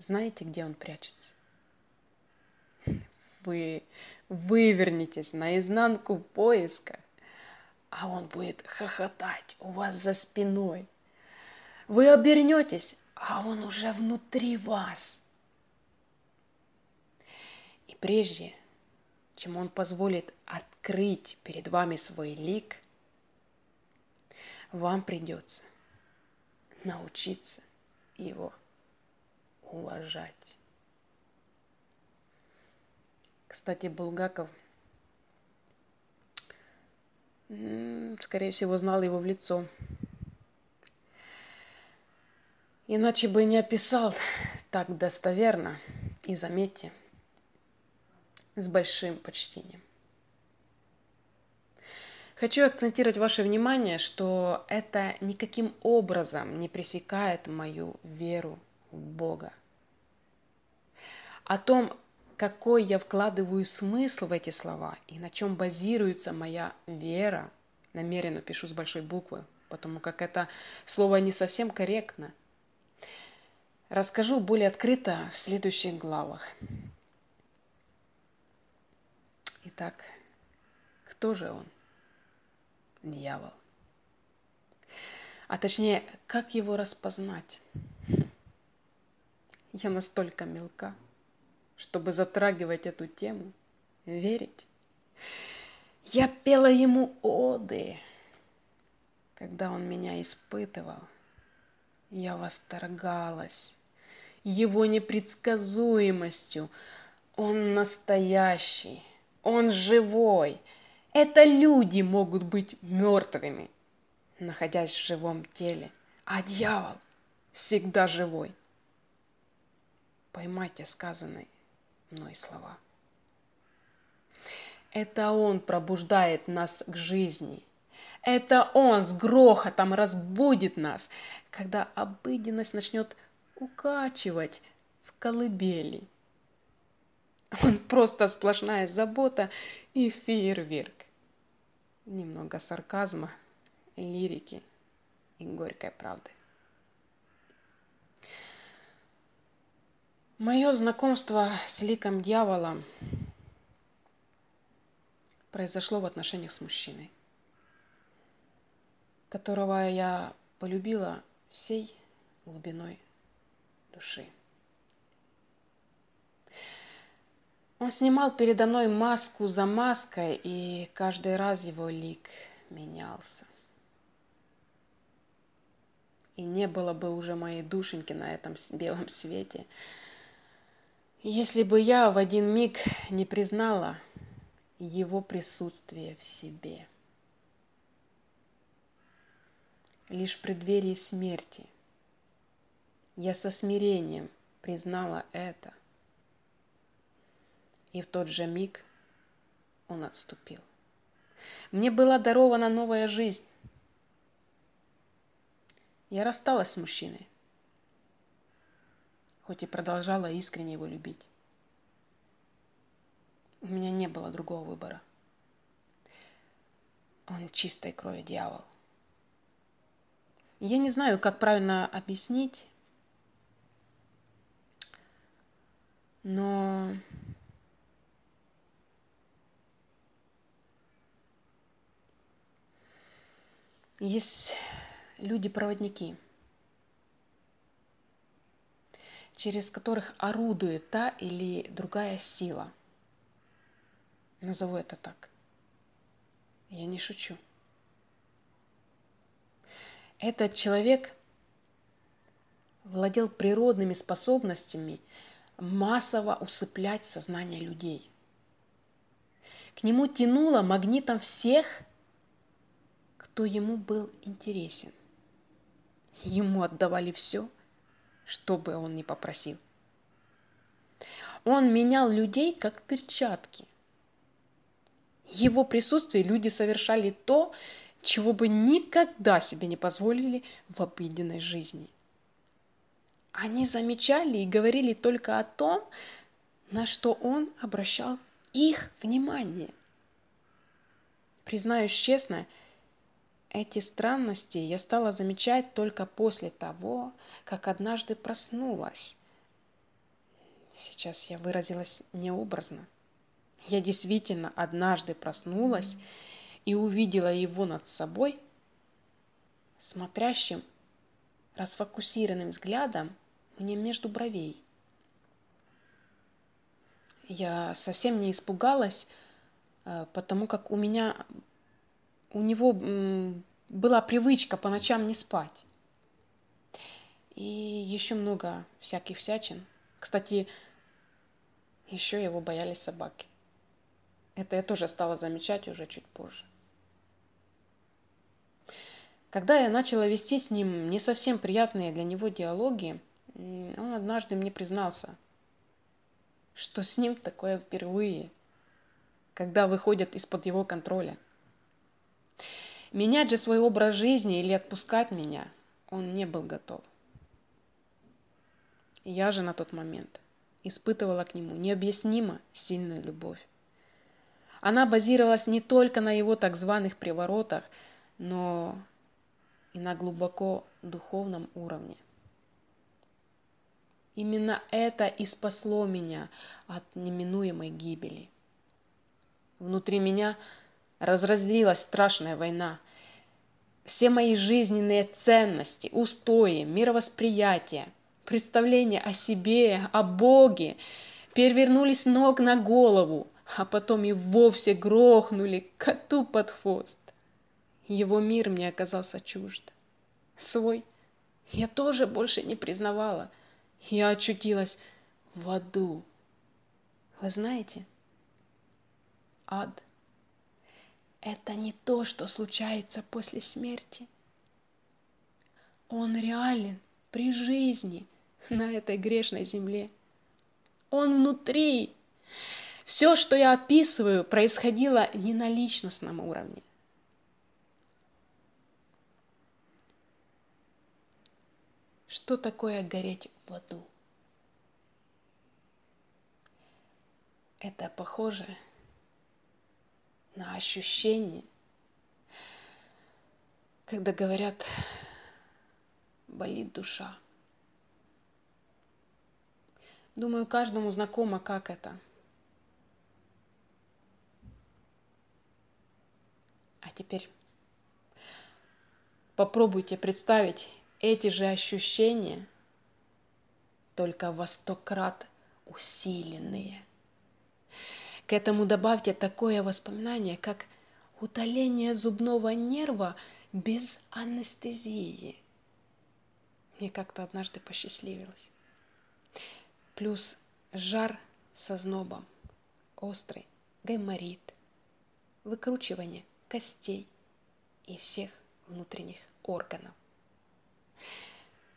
Знаете, где он прячется? Вы вывернетесь наизнанку поиска, а он будет хохотать у вас за спиной. Вы обернетесь, а он уже внутри вас – прежде, чем Он позволит открыть перед вами свой лик, вам придется научиться его уважать. Кстати, Булгаков, скорее всего, знал его в лицо. Иначе бы не описал так достоверно. И заметьте, с большим почтением. Хочу акцентировать ваше внимание, что это никаким образом не пресекает мою веру в Бога. О том, какой я вкладываю смысл в эти слова и на чем базируется моя вера, намеренно пишу с большой буквы, потому как это слово не совсем корректно. Расскажу более открыто в следующих главах. Итак, кто же он? Дьявол. А точнее, как его распознать? Я настолько мелка, чтобы затрагивать эту тему, верить. Я пела ему оды, когда он меня испытывал. Я восторгалась его непредсказуемостью. Он настоящий, он живой. Это люди могут быть мертвыми, находясь в живом теле, а дьявол всегда живой. Поймайте сказанные мной слова. Это Он пробуждает нас к жизни. Это Он с грохотом разбудит нас, когда обыденность начнет укачивать в колыбели. Он просто сплошная забота и фейерверк. Немного сарказма, лирики и горькой правды. Мое знакомство с ликом дьявола произошло в отношениях с мужчиной, которого я полюбила всей глубиной души. Он снимал передо мной маску за маской, и каждый раз его лик менялся. И не было бы уже моей душеньки на этом белом свете, если бы я в один миг не признала его присутствие в себе. Лишь в преддверии смерти я со смирением признала это – и в тот же миг он отступил. Мне была дарована новая жизнь. Я рассталась с мужчиной, хоть и продолжала искренне его любить. У меня не было другого выбора. Он чистой крови дьявол. Я не знаю, как правильно объяснить, но Есть люди-проводники, через которых орудует та или другая сила. Назову это так. Я не шучу. Этот человек владел природными способностями массово усыплять сознание людей. К нему тянуло магнитом всех кто ему был интересен. Ему отдавали все, что бы он ни попросил. Он менял людей, как перчатки. Его присутствие люди совершали то, чего бы никогда себе не позволили в обыденной жизни. Они замечали и говорили только о том, на что он обращал их внимание. Признаюсь честно, эти странности я стала замечать только после того, как однажды проснулась. Сейчас я выразилась необразно. Я действительно однажды проснулась и увидела его над собой, смотрящим расфокусированным взглядом мне между бровей. Я совсем не испугалась, э, потому как у меня у него была привычка по ночам не спать. И еще много всяких всячин. Кстати, еще его боялись собаки. Это я тоже стала замечать уже чуть позже. Когда я начала вести с ним не совсем приятные для него диалоги, он однажды мне признался, что с ним такое впервые, когда выходят из-под его контроля – Менять же свой образ жизни или отпускать меня он не был готов. Я же на тот момент испытывала к нему необъяснимо сильную любовь. Она базировалась не только на его так званых приворотах, но и на глубоко духовном уровне. Именно это и спасло меня от неминуемой гибели. Внутри меня разразилась страшная война. Все мои жизненные ценности, устои, мировосприятие, представления о себе, о Боге перевернулись ног на голову, а потом и вовсе грохнули коту под хвост. Его мир мне оказался чужд. Свой я тоже больше не признавала. Я очутилась в аду. Вы знаете, ад – это не то, что случается после смерти. Он реален при жизни на этой грешной земле. Он внутри. Все, что я описываю, происходило не на личностном уровне. Что такое гореть в аду? Это похоже на ощущение, когда говорят болит душа. Думаю, каждому знакомо, как это. теперь попробуйте представить эти же ощущения, только во сто крат усиленные. К этому добавьте такое воспоминание, как утоление зубного нерва без анестезии. Мне как-то однажды посчастливилось. Плюс жар со знобом, острый гайморит, выкручивание костей и всех внутренних органов.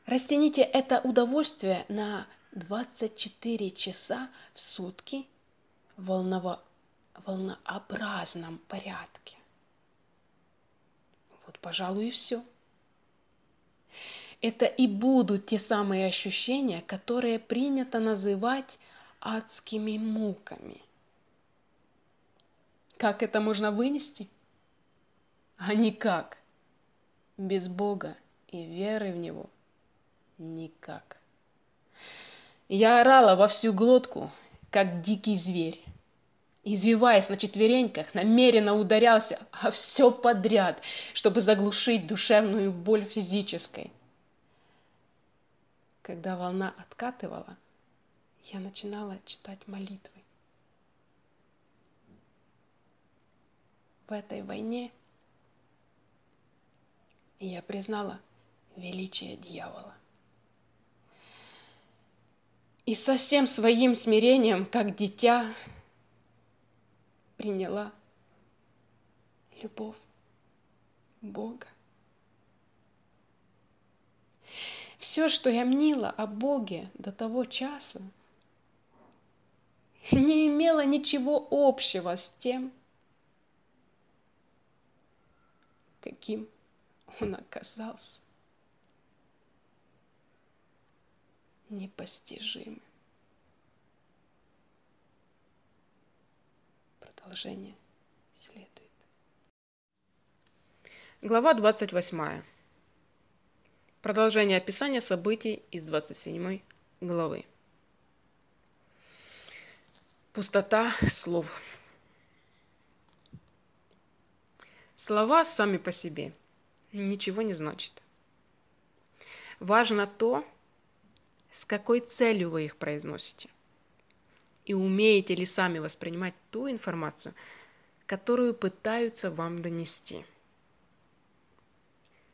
Растяните это удовольствие на 24 часа в сутки волново, волнообразном порядке. Вот, пожалуй, и все. Это и будут те самые ощущения, которые принято называть адскими муками. Как это можно вынести? А никак. Без Бога и веры в Него никак. Я орала во всю глотку, как дикий зверь. Извиваясь на четвереньках, намеренно ударялся, а все подряд, чтобы заглушить душевную боль физической. Когда волна откатывала, я начинала читать молитвы. В этой войне я признала величие дьявола. И со всем своим смирением, как дитя, приняла любовь Бога. Все, что я мнила о Боге до того часа, не имело ничего общего с тем, каким он оказался. непостижимы. Продолжение следует. Глава 28. Продолжение описания событий из 27 главы. Пустота слов. Слова сами по себе ничего не значат. Важно то, с какой целью вы их произносите. И умеете ли сами воспринимать ту информацию, которую пытаются вам донести.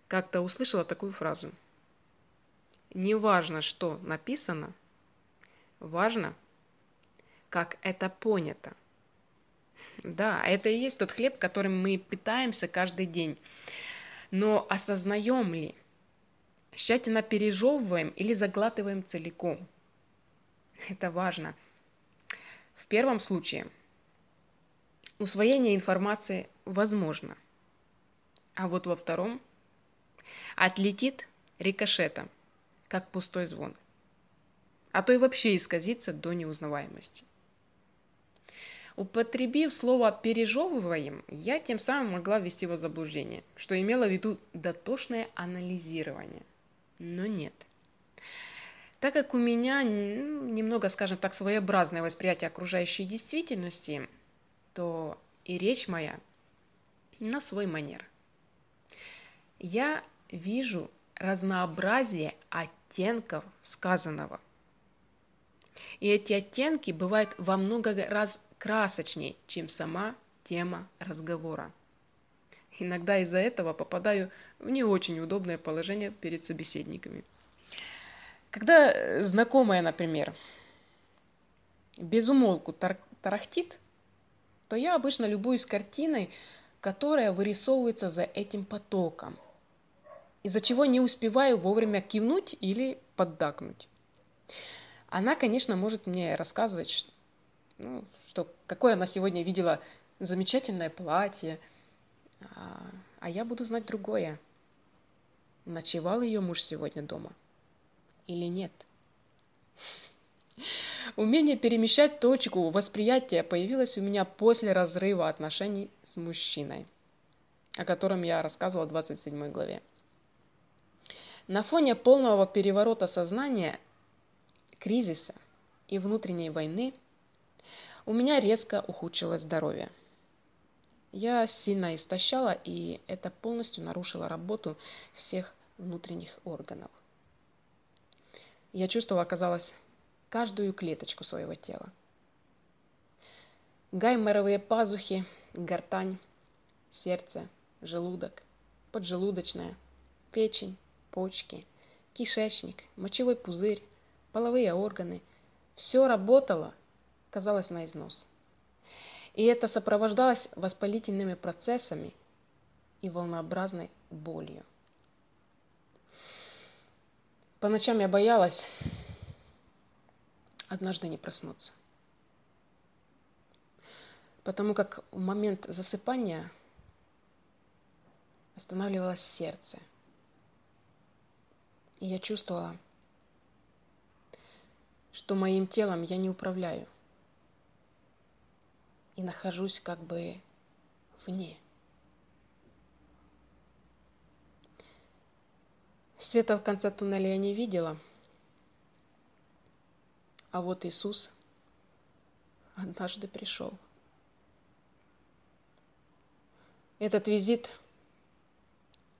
Как-то услышала такую фразу. Не важно, что написано, важно, как это понято. Да, это и есть тот хлеб, которым мы питаемся каждый день. Но осознаем ли, тщательно пережевываем или заглатываем целиком. Это важно. Первом случае усвоение информации возможно, а вот во втором отлетит рикошетом, как пустой звон, а то и вообще исказится до неузнаваемости. Употребив слово «пережевываем», я тем самым могла ввести в заблуждение, что имело в виду дотошное анализирование – но нет. Так как у меня немного, скажем так, своеобразное восприятие окружающей действительности, то и речь моя на свой манер. Я вижу разнообразие оттенков сказанного. И эти оттенки бывают во много раз красочнее, чем сама тема разговора. Иногда из-за этого попадаю в не очень удобное положение перед собеседниками. Когда э, знакомая, например, безумолку тар- тарахтит, то я обычно любуюсь картиной, которая вырисовывается за этим потоком, из-за чего не успеваю вовремя кивнуть или поддакнуть. Она, конечно, может мне рассказывать, ну, что какое она сегодня видела замечательное платье, а, а я буду знать другое. Ночевал ее муж сегодня дома или нет? Умение перемещать точку восприятия появилось у меня после разрыва отношений с мужчиной, о котором я рассказывала в 27 главе. На фоне полного переворота сознания, кризиса и внутренней войны у меня резко ухудшилось здоровье. я сильно истощала, и это полностью нарушило работу всех внутренних органов. Я чувствовала, казалось, каждую клеточку своего тела. Гайморовые пазухи, гортань, сердце, желудок, поджелудочная, печень, почки, кишечник, мочевой пузырь, половые органы. Все работало, казалось, на износ. И это сопровождалось воспалительными процессами и волнообразной болью. По ночам я боялась однажды не проснуться потому как в момент засыпания останавливалось сердце. И я чувствовала, что моим телом я не управляю. И нахожусь как бы вне. Света в конце туннеля я не видела. А вот Иисус однажды пришел. Этот визит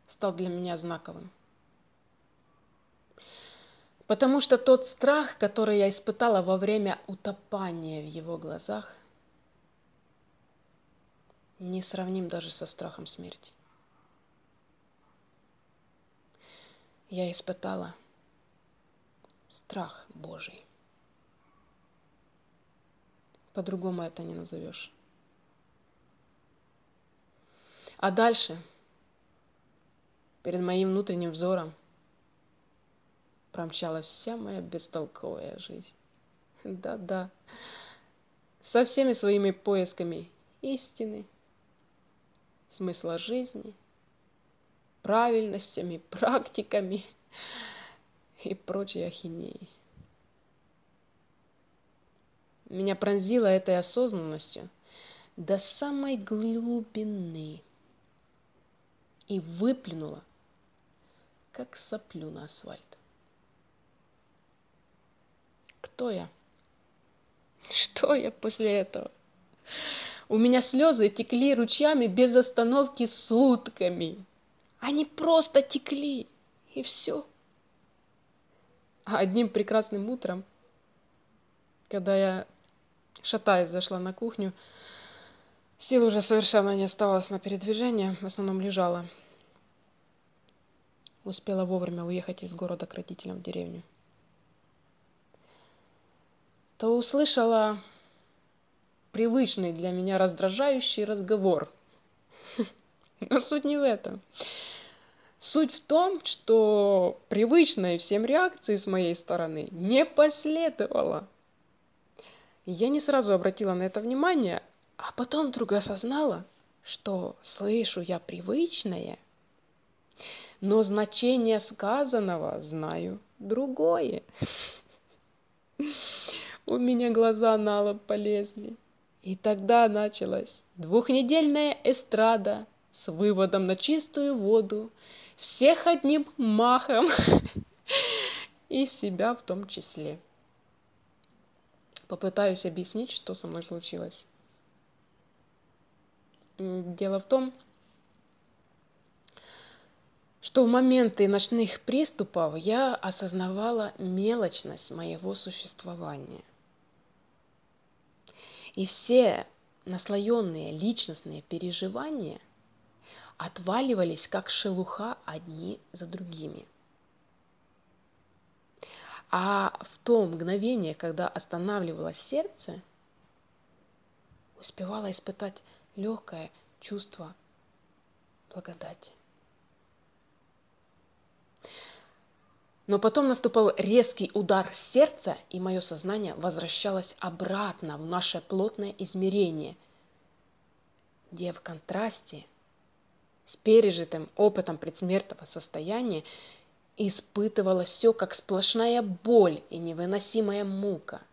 стал для меня знаковым. Потому что тот страх, который я испытала во время утопания в его глазах, не сравним даже со страхом смерти. Я испытала страх Божий. По-другому это не назовешь. А дальше, перед моим внутренним взором, промчалась вся моя бестолковая жизнь. Да-да, со всеми своими поисками истины, смысла жизни, правильностями, практиками и прочей ахинеей. Меня пронзило этой осознанностью до самой глубины – и выплюнула, как соплю на асфальт. Кто я? Что я после этого? У меня слезы текли ручьями без остановки сутками. Они просто текли, и все. А одним прекрасным утром, когда я, шатаясь, зашла на кухню, сил уже совершенно не оставалось на передвижение, в основном лежала – Успела вовремя уехать из города к родителям в деревню. То услышала привычный для меня раздражающий разговор. Но суть не в этом. Суть в том, что привычной всем реакции с моей стороны не последовало. Я не сразу обратила на это внимание, а потом вдруг осознала, что слышу я привычное – но значение сказанного знаю другое. У меня глаза на лоб полезли. И тогда началась двухнедельная эстрада с выводом на чистую воду, всех одним махом, и себя в том числе. Попытаюсь объяснить, что со мной случилось. Дело в том, что в моменты ночных приступов я осознавала мелочность моего существования. И все наслоенные личностные переживания отваливались как шелуха одни за другими. А в то мгновение, когда останавливалось сердце, успевала испытать легкое чувство благодати. Но потом наступал резкий удар сердца, и мое сознание возвращалось обратно в наше плотное измерение, где в контрасте с пережитым опытом предсмертного состояния испытывалось все как сплошная боль и невыносимая мука.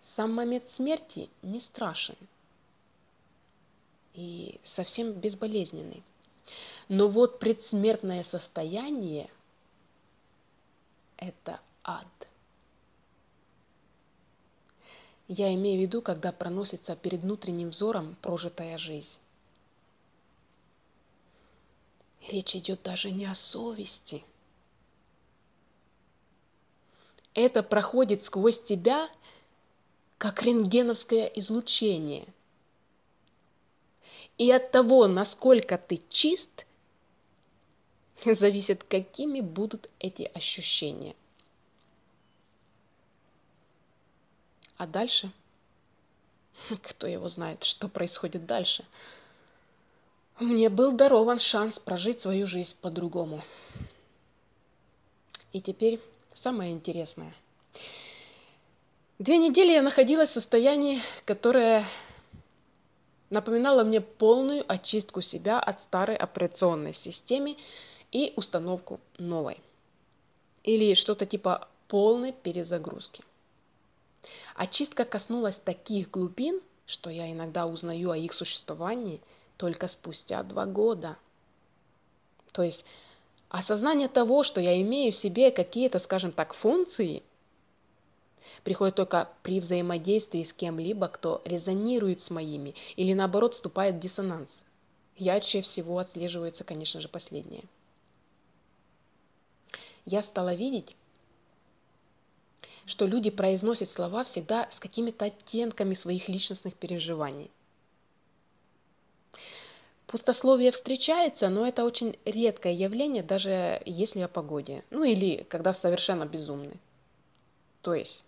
Сам момент смерти не страшен и совсем безболезненный. Но вот предсмертное состояние – это ад. Я имею в виду, когда проносится перед внутренним взором прожитая жизнь. Речь идет даже не о совести. Это проходит сквозь тебя, как рентгеновское излучение. И от того, насколько ты чист, зависит, какими будут эти ощущения. А дальше? Кто его знает, что происходит дальше? Мне был дарован шанс прожить свою жизнь по-другому. И теперь самое интересное. Две недели я находилась в состоянии, которое напоминало мне полную очистку себя от старой операционной системы и установку новой. Или что-то типа полной перезагрузки. Очистка коснулась таких глубин, что я иногда узнаю о их существовании только спустя два года. То есть осознание того, что я имею в себе какие-то, скажем так, функции, приходит только при взаимодействии с кем-либо, кто резонирует с моими или наоборот вступает в диссонанс. Ярче всего отслеживается, конечно же, последнее. Я стала видеть, что люди произносят слова всегда с какими-то оттенками своих личностных переживаний. Пустословие встречается, но это очень редкое явление, даже если о погоде. Ну или когда совершенно безумны. То есть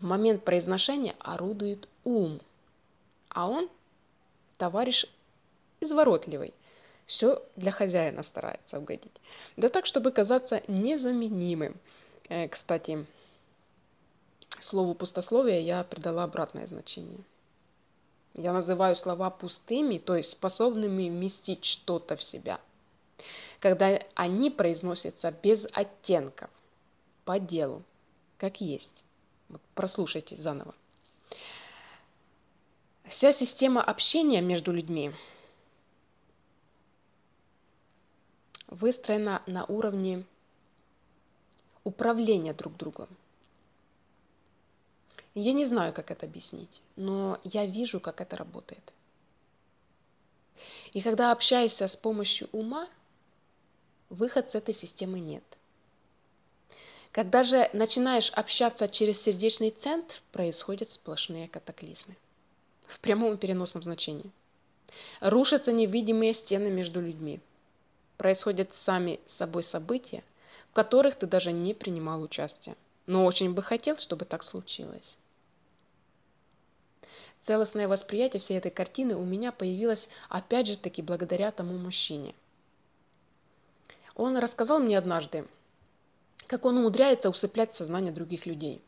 в момент произношения орудует ум, а он товарищ изворотливый. Все для хозяина старается угодить. Да так, чтобы казаться незаменимым – Э, кстати, слову пустословие я придала обратное значение. Я называю слова пустыми, то есть способными вместить что-то в себя, когда они произносятся без оттенков, по делу, как есть. Вот прослушайте заново. Вся система общения между людьми выстроена на уровне управления друг другом. Я не знаю, как это объяснить, но я вижу, как это работает. И когда общаешься с помощью ума, выход с этой системы нет. Когда же начинаешь общаться через сердечный центр, происходят сплошные катаклизмы. В прямом и переносном значении. Рушатся невидимые стены между людьми. Происходят сами собой события, в которых ты даже не принимал участие. Но очень бы хотел, чтобы так случилось. Целостное восприятие всей этой картины у меня появилось опять же таки благодаря тому мужчине. Он рассказал мне однажды, как он умудряется усыплять сознание других людей.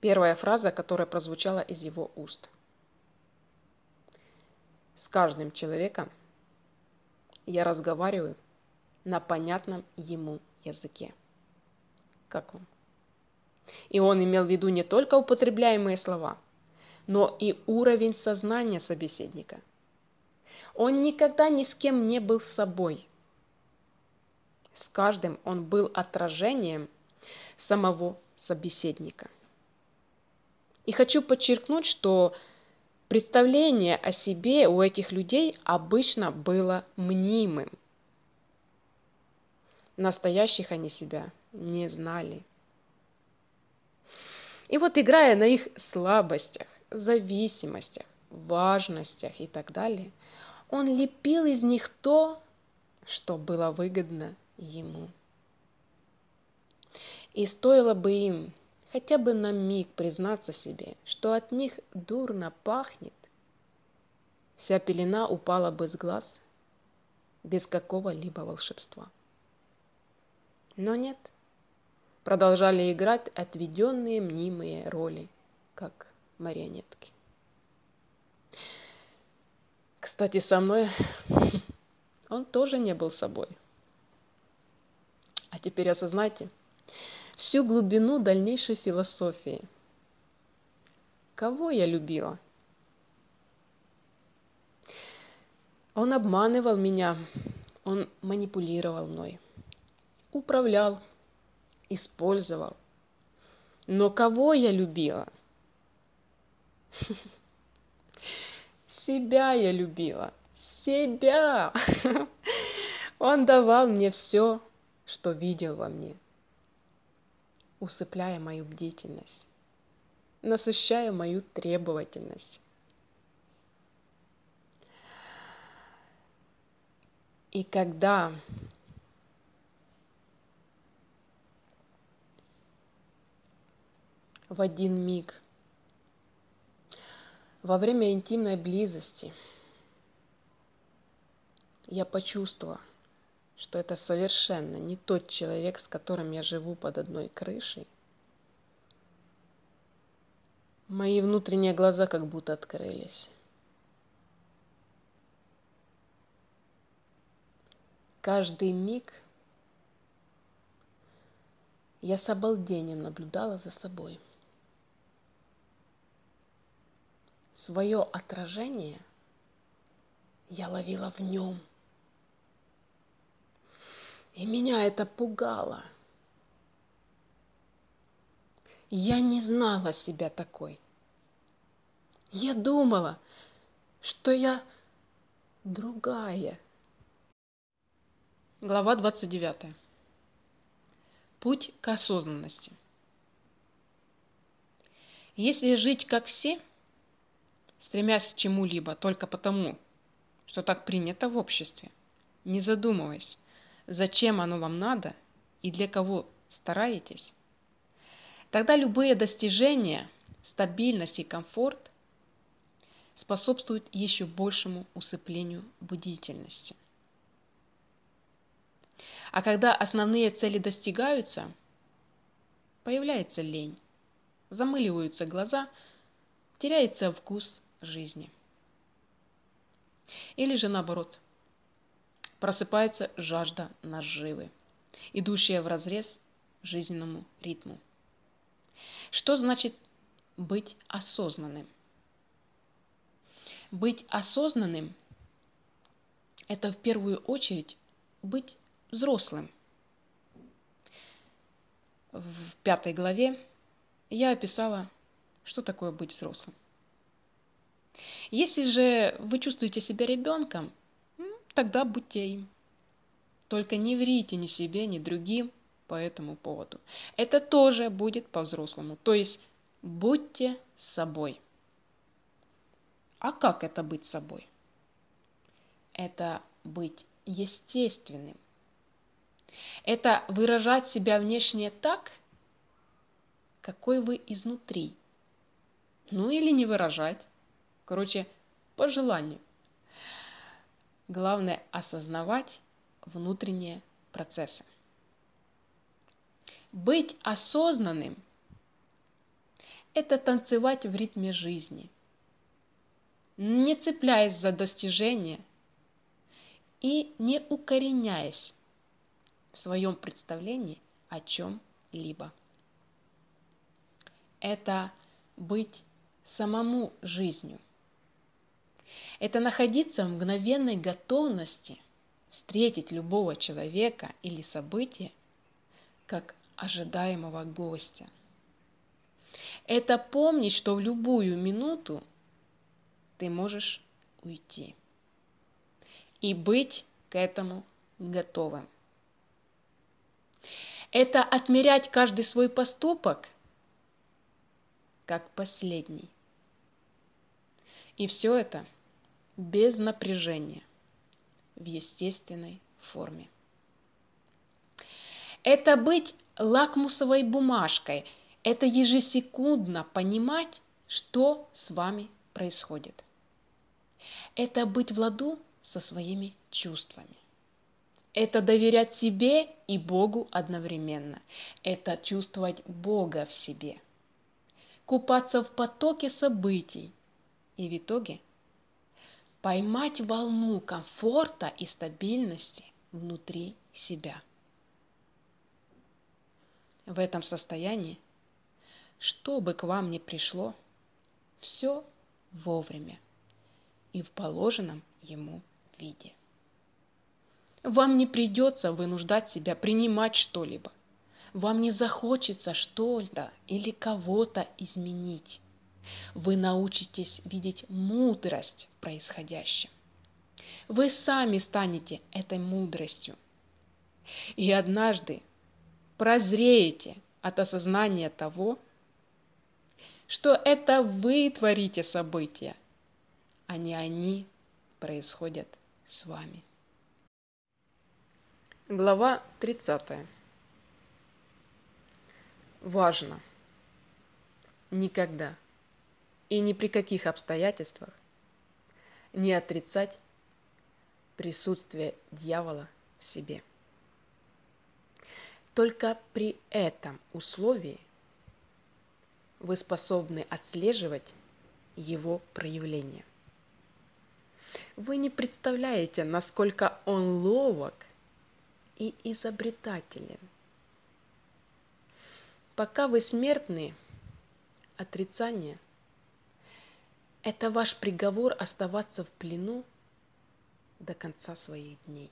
Первая фраза, которая прозвучала из его уст. С каждым человеком я разговариваю на понятном ему языке. Как вам? И он имел в виду не только употребляемые слова, но и уровень сознания собеседника. Он никогда ни с кем не был собой. С каждым он был отражением самого собеседника. И хочу подчеркнуть, что представление о себе у этих людей обычно было мнимым. Настоящих они себя не знали. И вот играя на их слабостях, зависимостях, важностях и так далее, он лепил из них то, что было выгодно ему. И стоило бы им хотя бы на миг признаться себе, что от них дурно пахнет, вся пелена упала бы с глаз без какого-либо волшебства. Но нет. Продолжали играть отведенные мнимые роли, как марионетки. Кстати, со мной он тоже не был собой. А теперь осознайте всю глубину дальнейшей философии. Кого я любила? Он обманывал меня, он манипулировал мной управлял, использовал, Но кого я любила? Себя я любила. Себя. Он давал мне все, что видел во мне, усыпляя мою бдительность, насыщая мою требовательность. И когда в один миг во время интимной близости я почувствовала, что это совершенно не тот человек, с которым я живу под одной крышей, мои внутренние глаза как будто открылись. Каждый миг я с обалдением наблюдала за собой – свое отражение я ловила в нем. И меня это пугало. Я не знала себя такой. Я думала, что я другая. Глава 29. Путь к осознанности. Если жить как все – стремясь к чему-либо только потому, что так принято в обществе, не задумываясь, зачем оно вам надо и для кого стараетесь, тогда любые достижения, стабильность и комфорт способствуют еще большему усыплению будительности. А когда основные цели достигаются, появляется лень, замыливаются глаза, теряется вкус жизни. Или же наоборот, просыпается жажда наживы, идущая в разрез жизненному ритму. Что значит быть осознанным? Быть осознанным – это в первую очередь быть взрослым. В пятой главе я описала, что такое быть взрослым. Если же вы чувствуете себя ребенком, тогда будьте им. Только не врите ни себе, ни другим по этому поводу. Это тоже будет по-взрослому. То есть будьте собой. А как это быть собой? Это быть естественным. Это выражать себя внешне так, какой вы изнутри. Ну или не выражать. Короче, по желанию. Главное осознавать внутренние процессы. Быть осознанным – это танцевать в ритме жизни, не цепляясь за достижения и не укореняясь в своем представлении о чем-либо. Это быть самому жизнью – это находиться в мгновенной готовности встретить любого человека или событие как ожидаемого гостя. Это помнить, что в любую минуту ты можешь уйти и быть к этому готовым. Это отмерять каждый свой поступок как последний. И все это – без напряжения, в естественной форме. Это быть лакмусовой бумажкой, это ежесекундно понимать, что с вами происходит. Это быть в ладу со своими чувствами. Это доверять себе и Богу одновременно. Это чувствовать Бога в себе. Купаться в потоке событий и в итоге – поймать волну комфорта и стабильности внутри себя. В этом состоянии, что бы к вам ни пришло, все вовремя и в положенном ему виде. Вам не придется вынуждать себя принимать что-либо. вам не захочется что-то или кого-то изменить. Вы научитесь видеть мудрость в происходящем. Вы сами станете этой мудростью. И однажды прозреете от осознания того, что это вы творите события, а не они происходят с вами. Глава 30. Важно никогда и ни при каких обстоятельствах не отрицать присутствие дьявола в себе. Только при этом условии вы способны отслеживать его проявление. Вы не представляете, насколько он ловок и изобретателен. Пока вы смертны, отрицание – это ваш приговор оставаться в плену до конца своих дней.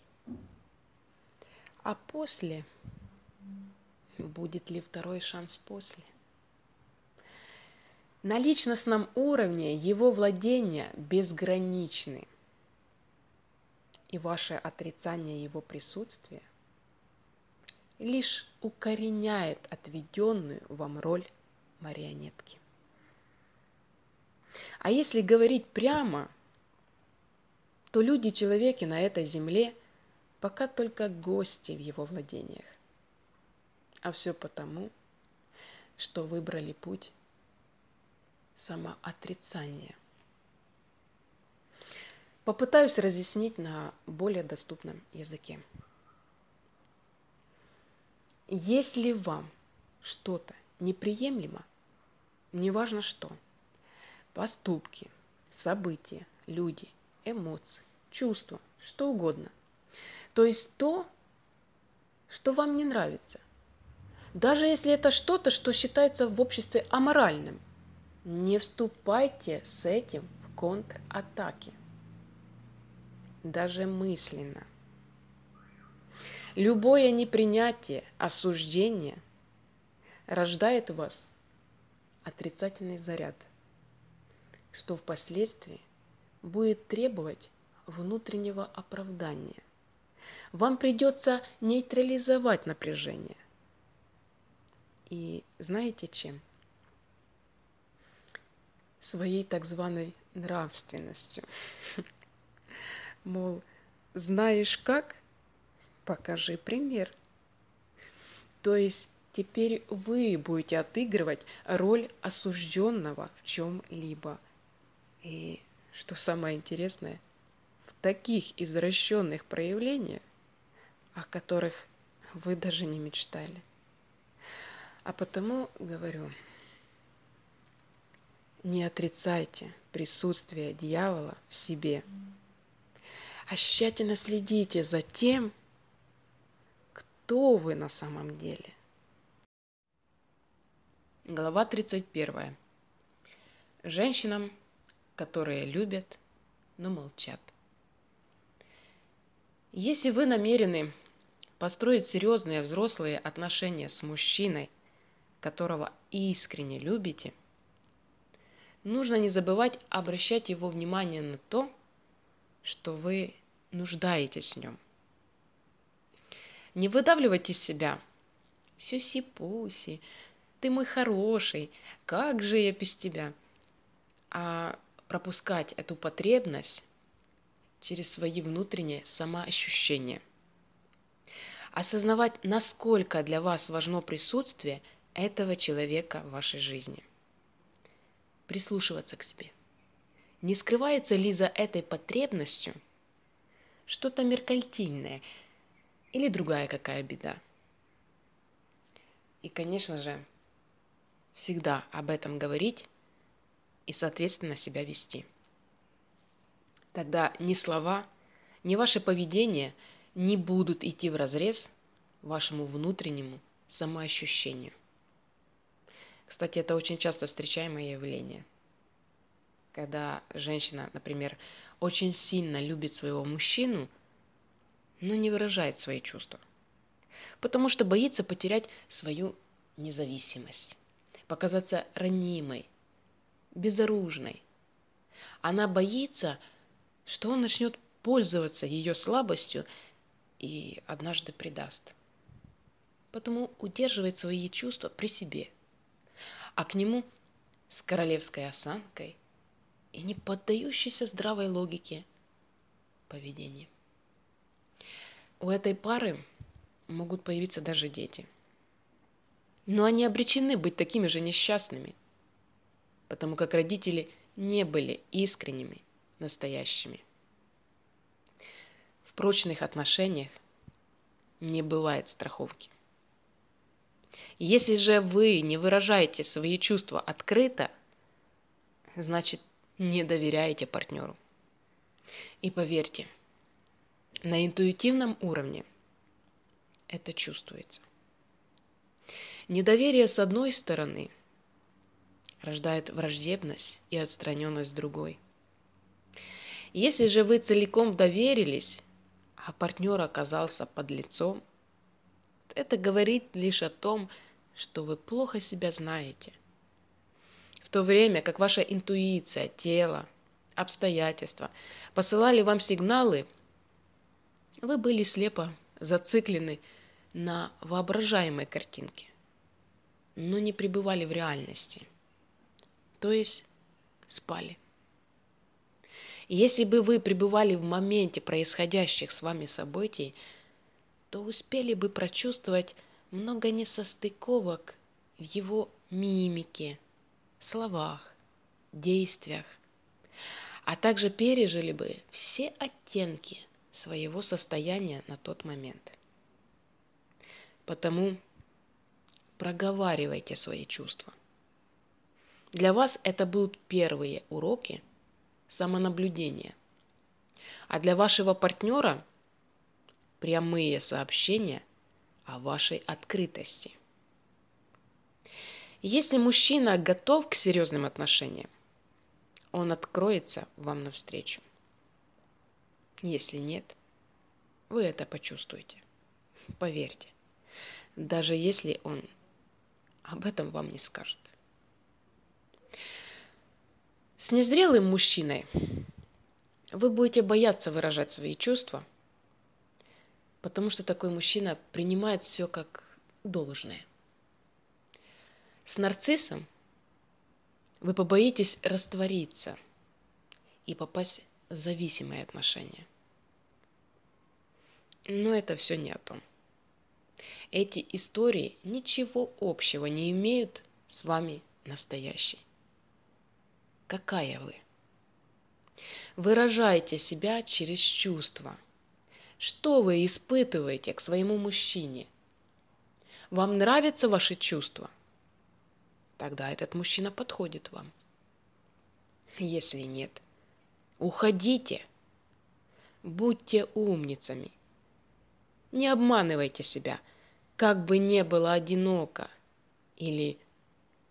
А после, будет ли второй шанс после? На личностном уровне его владения безграничны, и ваше отрицание его присутствия – лишь укореняет отведенную вам роль марионетки. А если говорить прямо, то люди-человеки на этой земле пока только гости в его владениях. А все потому, что выбрали путь самоотрицания. Попытаюсь разъяснить на более доступном языке. Если вам что-то неприемлемо, неважно что, поступки, события, люди, эмоции, чувства, что угодно, то есть то, что вам не нравится, даже если это что-то, что считается в обществе аморальным, не вступайте с этим в контратаки, даже мысленно – Любое непринятие, осуждение рождает в вас отрицательный заряд, что впоследствии будет требовать внутреннего оправдания. Вам придется нейтрализовать напряжение. И знаете чем? Своей так званой нравственностью. Мол, знаешь как, покажи пример. То есть теперь вы будете отыгрывать роль осужденного в чем-либо. И что самое интересное, в таких извращенных проявлениях, о которых вы даже не мечтали. А потому говорю, не отрицайте присутствие дьявола в себе, а тщательно следите за тем, кто вы на самом деле. Глава 31. Женщинам, которые любят, но молчат. Если вы намерены построить серьезные взрослые отношения с мужчиной, которого искренне любите, нужно не забывать обращать его внимание на то, что вы нуждаетесь в нем – не выдавливать из себя. Сюси-пуси, ты мой хороший, как же я без тебя? А пропускать эту потребность через свои внутренние самоощущения. Осознавать, насколько для вас важно присутствие этого человека в вашей жизни. Прислушиваться к себе. Не скрывается ли за этой потребностью что-то меркальтильное – или другая какая беда. И, конечно же, всегда об этом говорить и, соответственно, себя вести. Тогда ни слова, ни ваше поведение не будут идти в разрез вашему внутреннему самоощущению. Кстати, это очень часто встречаемое явление. Когда женщина, например, очень сильно любит своего мужчину – но не выражает свои чувства. потому что боится потерять свою независимость, показаться ранимой, безоружной. Она боится, что он начнет пользоваться ее слабостью и однажды предаст. Потому удерживает свои чувства при себе, а к нему с королевской осанкой и не поддающейся здравой логике поведения. У этой пары могут появиться даже дети. Но они обречены быть такими же несчастными, потому как родители не были искренними, настоящими. В прочных отношениях не бывает страховки. Если же вы не выражаете свои чувства открыто, значит не доверяете партнеру. И поверьте, на интуитивном уровне это чувствуется. Недоверие с одной стороны рождает враждебность и отстраненность другой. Если же вы целиком доверились, а партнер оказался под лицом, это говорит лишь о том, что вы плохо себя знаете. В то время как ваша интуиция, тело, обстоятельства посылали вам сигналы – вы были слепо зациклены на воображаемой картинке, но не пребывали в реальности, то есть спали. Если бы вы пребывали в моменте происходящих с вами событий, то успели бы прочувствовать много несостыковок в его мимике, словах, действиях, а также пережили бы все оттенки своего состояния на тот момент. Потому проговаривайте свои чувства. Для вас это будут первые уроки самонаблюдения. А для вашего партнера прямые сообщения о вашей открытости. Если мужчина готов к серьезным отношениям, он откроется вам навстречу. Если нет, вы это почувствуете. Поверьте, даже если он об этом вам не скажет. С незрелым мужчиной вы будете бояться выражать свои чувства, потому что такой мужчина принимает все как должное. С нарциссом вы побоитесь раствориться и попасть зависимые отношения. Но это все не о том. Эти истории ничего общего не имеют с вами настоящей. Какая вы? Выражайте себя через чувства. Что вы испытываете к своему мужчине? Вам нравятся ваши чувства? Тогда этот мужчина подходит вам. Если нет – Уходите. Будьте умницами. Не обманывайте себя, как бы не было одиноко. Или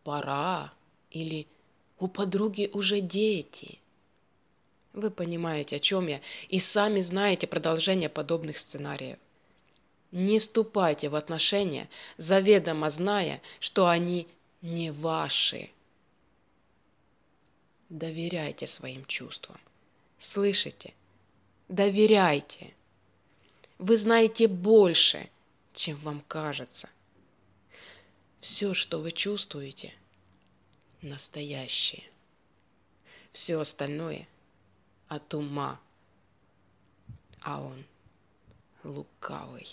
пора, или у подруги уже дети. Вы понимаете, о чем я, и сами знаете продолжение подобных сценариев. Не вступайте в отношения, заведомо зная, что они не ваши. Доверяйте своим чувствам. Слышите? Доверяйте. Вы знаете больше, чем вам кажется. Все, что вы чувствуете, настоящее. Все остальное от ума, а он лукавый.